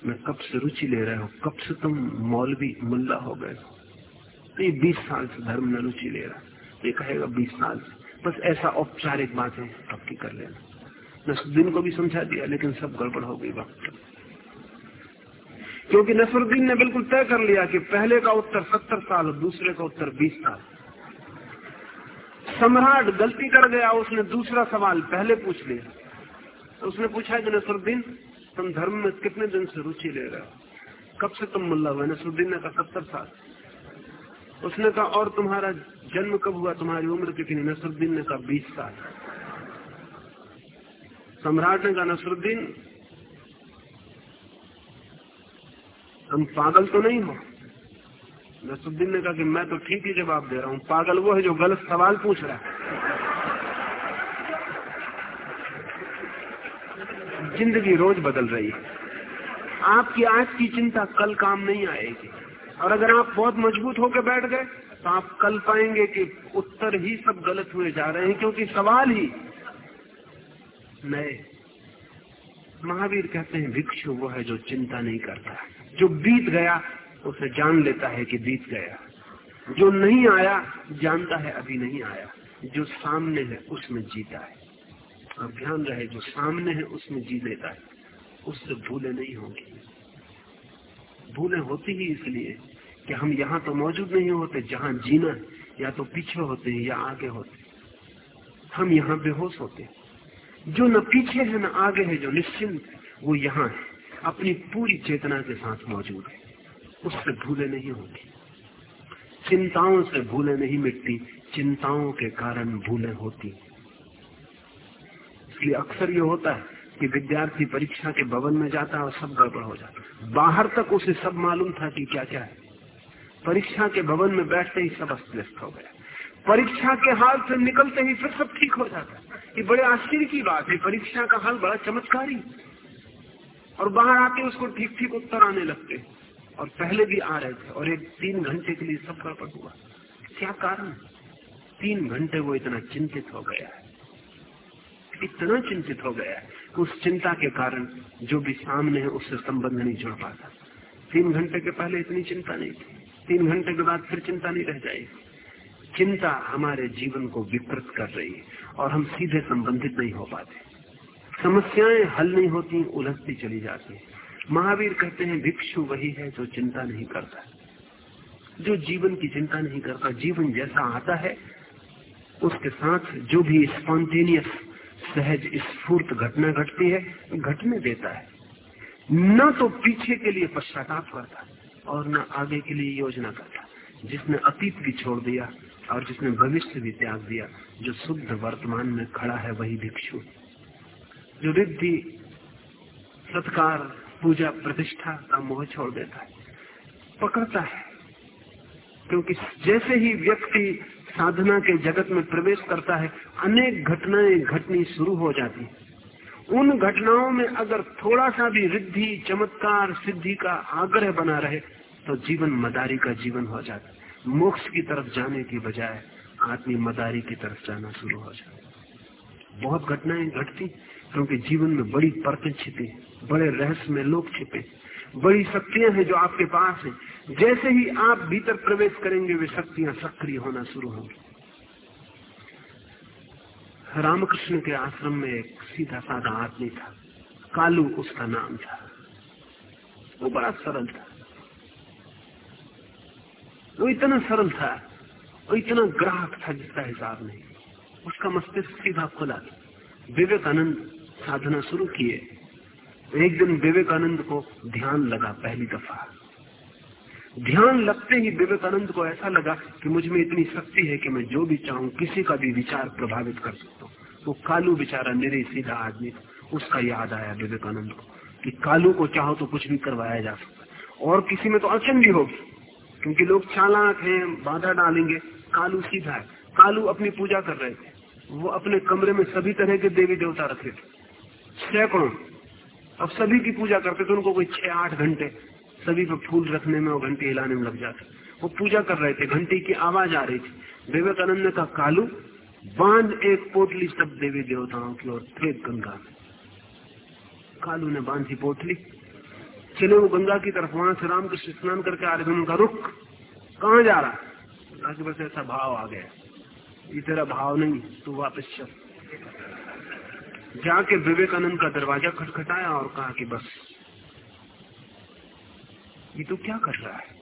में कब से रुचि ले रहे हो? कब से तुम मौलवी, मुल्ला हो गए हो? तो ये बीस साल से धर्म में रुचि ले रहा ये कहेगा, बीस साल से। बस ऐसा औपचारिक बात है पक्की कर लेना। नसरुद्दीन को भी समझा दिया, लेकिन सब गड़बड़ हो गई वक्त क्योंकि नसरुद्दीन ने बिल्कुल तय कर लिया कि पहले का उत्तर सत्तर साल और दूसरे का उत्तर बीस साल। सम्राट गलती कर गया, उसने दूसरा सवाल पहले पूछ लिया। तो उसने पूछा कि नसरुद्दीन, तुम धर्म में कितने दिन से रुचि ले रहे हो? कब से तुम मुल्ला हुआ नसरुद्दीन ने कहा, सत्तर साल। उसने कहा, और तुम्हारा जन्म कब हुआ? तुम्हारी उम्र कितनी? नसरुद्दीन ने कहा, बीस साल। सम्राट ने कहा, नसरुद्दीन, तुम पागल तो नहीं हो? नसरुद्दीन ने कहा कि मैं तो ठीक ही जवाब दे रहा हूँ। पागल वो है जो गलत सवाल पूछ रहा है। ज़िंदगी रोज बदल रही है। आपकी आज की चिंता कल काम नहीं आएगी। और अगर आप बहुत मज़बूत होकर बैठ गए तो आप कल पाएँगे कि उत्तर ही सब गलत हुए जा रहे हैं, क्योंकि सवाल ही नए। महावीर कहते हैं, भिक्षु वो है जो चिंता नहीं करता। जो बीत गया उसे जान लेता है कि बीत गया। जो नहीं आया, जानता है अभी नहीं आया। जो सामने है, उसमें जीता है। और ध्यान रहे, जो सामने है, उसमें जी लेता है। उससे भूले नहीं होंगी। भूले होती ही इसलिए कि हम यहाँ तो मौजूद नहीं होते, जहाँ जीना या तो पीछे होते हैं, या आगे होते हम यहाँ बेहोश होते जो न पीछे है, न आगे है, जो निश्चिंत वो यहाँ है। अपनी पूरी चेतना के साथ मौजूद है। उससे भूले नहीं होती चिंताओं से भूले नहीं मिटती, चिंताओं के कारण भूले होती। इसलिए अक्सर ये होता है कि विद्यार्थी परीक्षा के भवन में जाता है और सब गड़बड़ हो जाता बाहर तक उसे सब मालूम था कि क्या क्या है। परीक्षा के भवन में बैठते ही सब अस्त व्यस्त हो गया परीक्षा के हाल से निकलते ही फिर सब ठीक हो जाता ये बड़े आश्चर्य की बात है, परीक्षा का हाल बड़ा चमत्कारी। और बाहर आके उसको ठीक ठीक उत्तर आने लगते और पहले भी आ रहे थे और एक तीन घंटे के लिए सब गड़बड़ हुआ। क्या कारण? तीन घंटे वो इतना चिंतित हो गया है। इतना चिंतित हो गया है उस चिंता के कारण जो भी सामने है उससे संबंध नहीं जुड़ पाता। तीन घंटे के पहले इतनी चिंता नहीं थी। तीन घंटे के बाद फिर चिंता नहीं रह जाएगी। चिंता हमारे जीवन को विकृत कर रही है और हम सीधे संबंधित नहीं हो पाते। समस्याएँ हल नहीं होती, उलझती चली जाती महावीर कहते हैं, भिक्षु वही है जो चिंता नहीं करता। जो जीवन की चिंता नहीं करता, जीवन जैसा आता है, उसके साथ जो भी स्पॉन्टेनियस सहज, स्फूर्त घटना घटती है, घटने देता है। न तो पीछे के लिए पश्चाताप करता और न आगे के लिए योजना करता, जिसने अतीत भी छोड़ दिया और जिसने भविष्य भी त्याग दिया, जो शुद्ध वर्तमान में खड़ा है वही भिक्षु। जो रिद्धि, सत्कार पूजा प्रतिष्ठा का मोह छोड़ देता है। पकड़ता है। क्योंकि जैसे ही व्यक्ति साधना के जगत में प्रवेश करता है, अनेक घटनाएँ घटनी शुरू हो जाती उन घटनाओं में अगर थोड़ा सा भी रिद्धि, चमत्कार, सिद्धि का आग्रह बना रहे तो जीवन मदारी का जीवन हो जाता मोक्ष की तरफ़ जाने की बजाय आदमी मदारी की तरफ़ जाना शुरू हो जाता बहुत घटनाएँ घटती, क्योंकि जीवन में बड़ी परतें छिपी बड़े रहस्य में लोग छिपे। बड़ी शक्तियाँ हैं जो आपके पास हैं। जैसे ही आप भीतर प्रवेश करेंगे, वे शक्तियाँ सक्रिय होना शुरू होंगी। रामकृष्ण के आश्रम में एक सीधा साधा आदमी था। कालू उसका नाम था। वो बड़ा सरल था। वो इतना सरल था वो इतना ग्राहक था जिसका हिसाब नहीं। उसका मस्तिष्क सीधा खुला। था विवेकानंद साधना शुरू किए। एक दिन विवेकानंद को ध्यान लगा पहली दफ़ा। ध्यान लगते ही विवेकानंद को ऐसा लगा कि मुझमें इतनी शक्ति है कि मैं जो भी चाहूँ, किसी का भी विचार प्रभावित कर सकता हूँ। वो कालू बेचारा मेरे सीधा आदमी उसका याद आया विवेकानंद को कि कालू को चाहो तो कुछ भी करवाया जा सकता और किसी में तो अड़चन भी होगी, क्योंकि लोग चालाक हैं, बाधा डालेंगे। कालू सीधा है। कालू अपनी पूजा कर रहे थे। वो अपने कमरे में सभी तरह के देवी देवता रखे थे। सैकड़ों अब सभी की पूजा करते थे, उनको कोई छह, आठ घंटे, सभी पे फूल रखने में और घंटी हिलाने में लग जाते। वो पूजा कर रहे थे, घंटी की आवाज़ आ रही थी। विवेकानंद ने कहा कालू बाँध एक पोटली सब देवी देवताओं की और फेंक गंगा। में कालू ने बांधी पोटली। चले वो गंगा की तरफ़, वहाँ से रामकृष्ण स्नान करके आ रहे थे, उनका रुख कहा जा रहा? बस ऐसा भाव आ गया, ये तेरा भाव नहीं, तू वापस चल। जाके विवेकानंद का दरवाज़ा खटखटाया और कहा कि बस, ये तू क्या कर रहा है?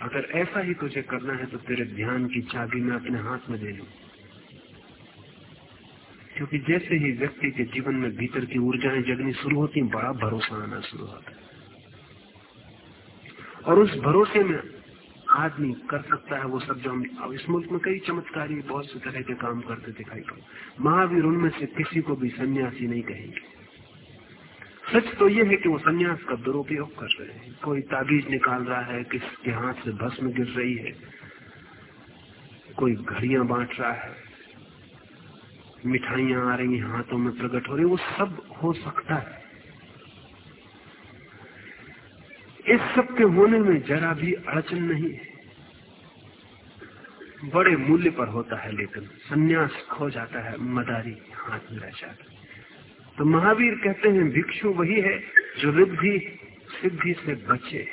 अगर ऐसा ही तुझे करना है तो तेरे ध्यान की चाबी मैं अपने हाथ में दे लू क्योंकि जैसे ही व्यक्ति के जीवन में भीतर की ऊर्जाएँ जगनी शुरू होती, बड़ा भरोसा आना शुरू होता है। और उस भरोसे में आदमी कर सकता है वो सब जो हम अब इस मुल्क में कई चमत्कारी बहुत से तरह के काम करते दिखाई पड़े महावीर उनमें से किसी को भी सन्यासी नहीं कहेंगे। सच तो ये है कि वो सन्यास का दुरुपयोग कर रहे हैं। कोई ताबीज निकाल रहा है, किसके हाथ से भस्म गिर रही है। कोई घड़ियाँ बांट रहा है। मिठाइयाँ आ रही हाथों में प्रकट हो रही वो सब हो सकता है। इस सब के होने में जरा भी अड़चन नहीं है। बड़े मूल्य पर होता है लेकिन सन्यास खो जाता है, मदारी हाथ में रह जाता है। तो महावीर कहते हैं, भिक्षु वही है जो रिद्धि, सिद्धि से बचे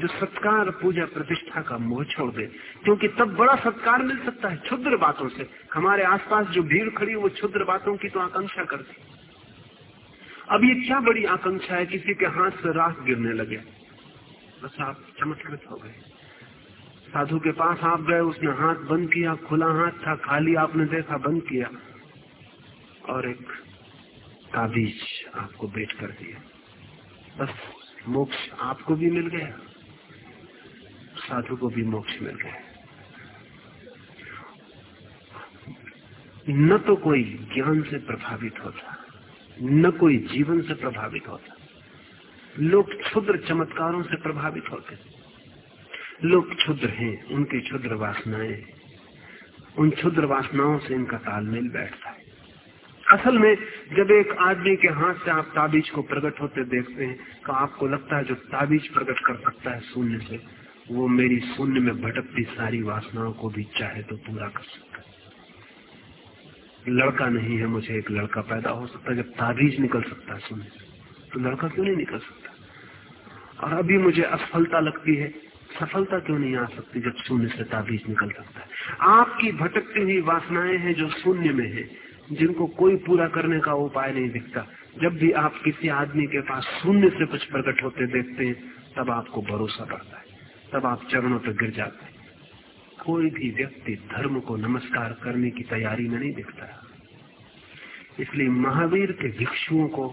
जो सत्कार पूजा प्रतिष्ठा का मोह छोड़ दे। क्योंकि तब बड़ा सत्कार मिल सकता है क्षुद्र बातों से। हमारे आसपास जो भीड़ खड़ी वो क्षुद्र बातों की तो आकांक्षा करती अब ये क्या बड़ी आकांक्षा है? किसी के हाथ से राख गिरने लगे। बस आप चमत्कृत हो गए। साधु के पास आप गए, उसने हाथ बंद किया, खुला हाथ था, खाली आपने देखा, बंद किया। और एक ताबीज आपको बेट कर दिया बस मोक्ष आपको भी मिल गया। साधु को भी मोक्ष मिल गया। न तो कोई ज्ञान से प्रभावित होता। न कोई जीवन से प्रभावित होता। लोग क्षुद्र चमत्कारों से प्रभावित होते। लोग क्षुद्र हैं, उनकी क्षुद्र वासनाएँ, उन क्षुद्र वासनाओं से इनका तालमेल बैठता है। असल में, जब एक आदमी के हाथ से आप ताबीज को प्रकट होते देखते हैं तो आपको लगता है जो ताबीज प्रकट कर सकता है शून्य से, वो मेरी शून्य में भटकती सारी वासनाओं को भी चाहे तो पूरा कर सकता है। लड़का नहीं है, मुझे एक लड़का पैदा हो सकता है, जब ताबीज निकल सकता है शून्य से। तो लड़का क्यों नहीं निकल सकता? और अभी मुझे असफलता लगती है। सफलता क्यों नहीं आ सकती जब शून्य से ताबीज निकल सकता है? आपकी भटकती हुई वासनाएँ हैं जो शून्य में है, जिनको कोई पूरा करने का उपाय नहीं दिखता। जब भी आप किसी आदमी के पास शून्य से कुछ प्रकट होते देखते हैं, तब आपको भरोसा पड़ता है। तब आप चरणों पर गिर जाते हैं। कोई भी व्यक्ति धर्म को नमस्कार करने की तैयारी में नहीं दिखता। इसलिए महावीर के भिक्षुओं को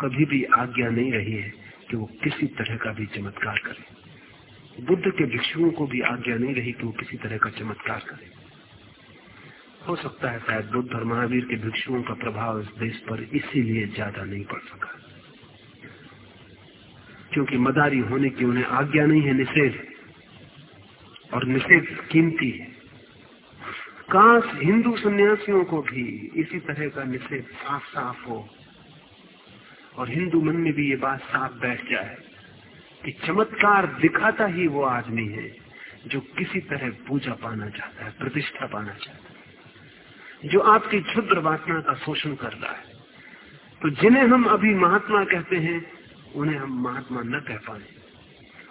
कभी भी आज्ञा नहीं रही है कि वो किसी तरह का भी चमत्कार करें। बुद्ध के भिक्षुओं को भी आज्ञा नहीं रही कि वो किसी तरह का चमत्कार करें। हो सकता है शायद बुद्ध और महावीर के भिक्षुओं का प्रभाव इस देश पर इसीलिए ज़्यादा नहीं पड़ सका। क्योंकि मदारी होने की उन्हें आज्ञा नहीं है, निषेध और निषेध कीमती है। काश हिंदू सन्यासियों को भी इसी तरह का निषेध साफ़ साफ़ हो और हिंदू मन में भी ये बात साफ़ बैठ जाए कि चमत्कार दिखाता ही वो आदमी है जो किसी तरह पूजा पाना चाहता है, प्रतिष्ठा पाना चाहता है। जो आपकी क्षुद्र वासना का शोषण कर रहा है। तो जिन्हें हम अभी महात्मा कहते हैं, उन्हें हम महात्मा न कह पाए।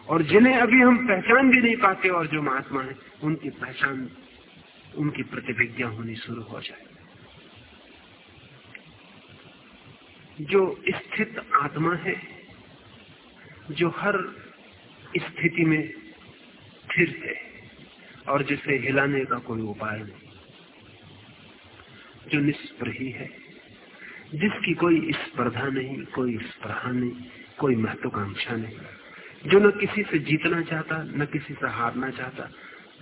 और जिन्हें अभी हम पहचान भी नहीं पाते और जो महात्मा है, उनकी पहचान, उनकी प्रतिभिज्ञा होनी शुरू हो जाए। जो स्थित आत्मा है, जो हर स्थिति में स्थिर है, और जिसे हिलाने का कोई उपाय नहीं, जो निष्प्रही है, जिसकी कोई स्पर्धा नहीं, कोई स्पर्धा नहीं, कोई महत्वाकांक्षा नहीं जो न किसी से जीतना चाहता, न किसी से हारना चाहता,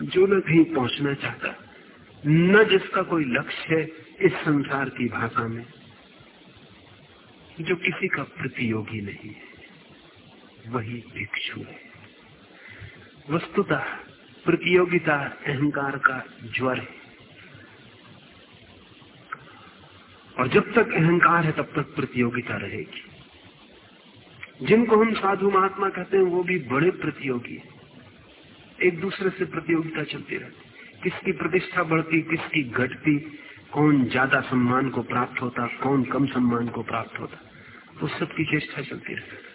जो न कहीं पहुँचना चाहता, न जिसका कोई लक्ष्य है इस संसार की भाषा में, जो किसी का प्रतियोगी नहीं है, वही भिक्षु है। वस्तुतः प्रतियोगिता अहंकार का ज्वर है। और जब तक अहंकार है, तब तक प्रतियोगिता रहेगी। जिनको हम साधु महात्मा कहते हैं, वो भी बड़े प्रतियोगी हैं। एक दूसरे से प्रतियोगिता चलती रहती किसकी प्रतिष्ठा बढ़ती, किसकी घटती, कौन ज़्यादा सम्मान को प्राप्त होता, कौन कम सम्मान को प्राप्त होता, वो सबकी चेष्टा चलती रहती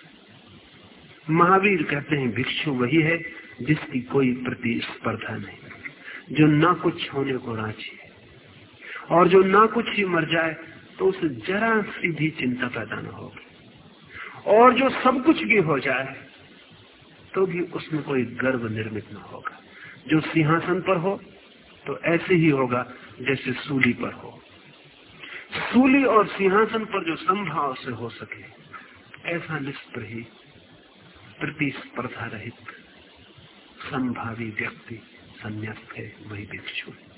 महावीर कहते हैं, भिक्षु वही है जिसकी कोई प्रतिस्पर्धा नहीं, जो ना कुछ होने को राज़ी है। और जो ना कुछ ही मर जाए तो उसे जरा सी भी चिंता पैदा न होगी। और जो सब कुछ भी हो जाए तो भी उसमें कोई गर्व निर्मित न होगा। जो सिंहासन पर हो तो ऐसे ही होगा जैसे सूली पर हो। सूली और सिंहासन पर जो संभाव से हो सके, ऐसा निष्प्र ही प्रतिस्पर्धा रहित, संभावी व्यक्ति संन्यास्त है, वही भिक्षु। है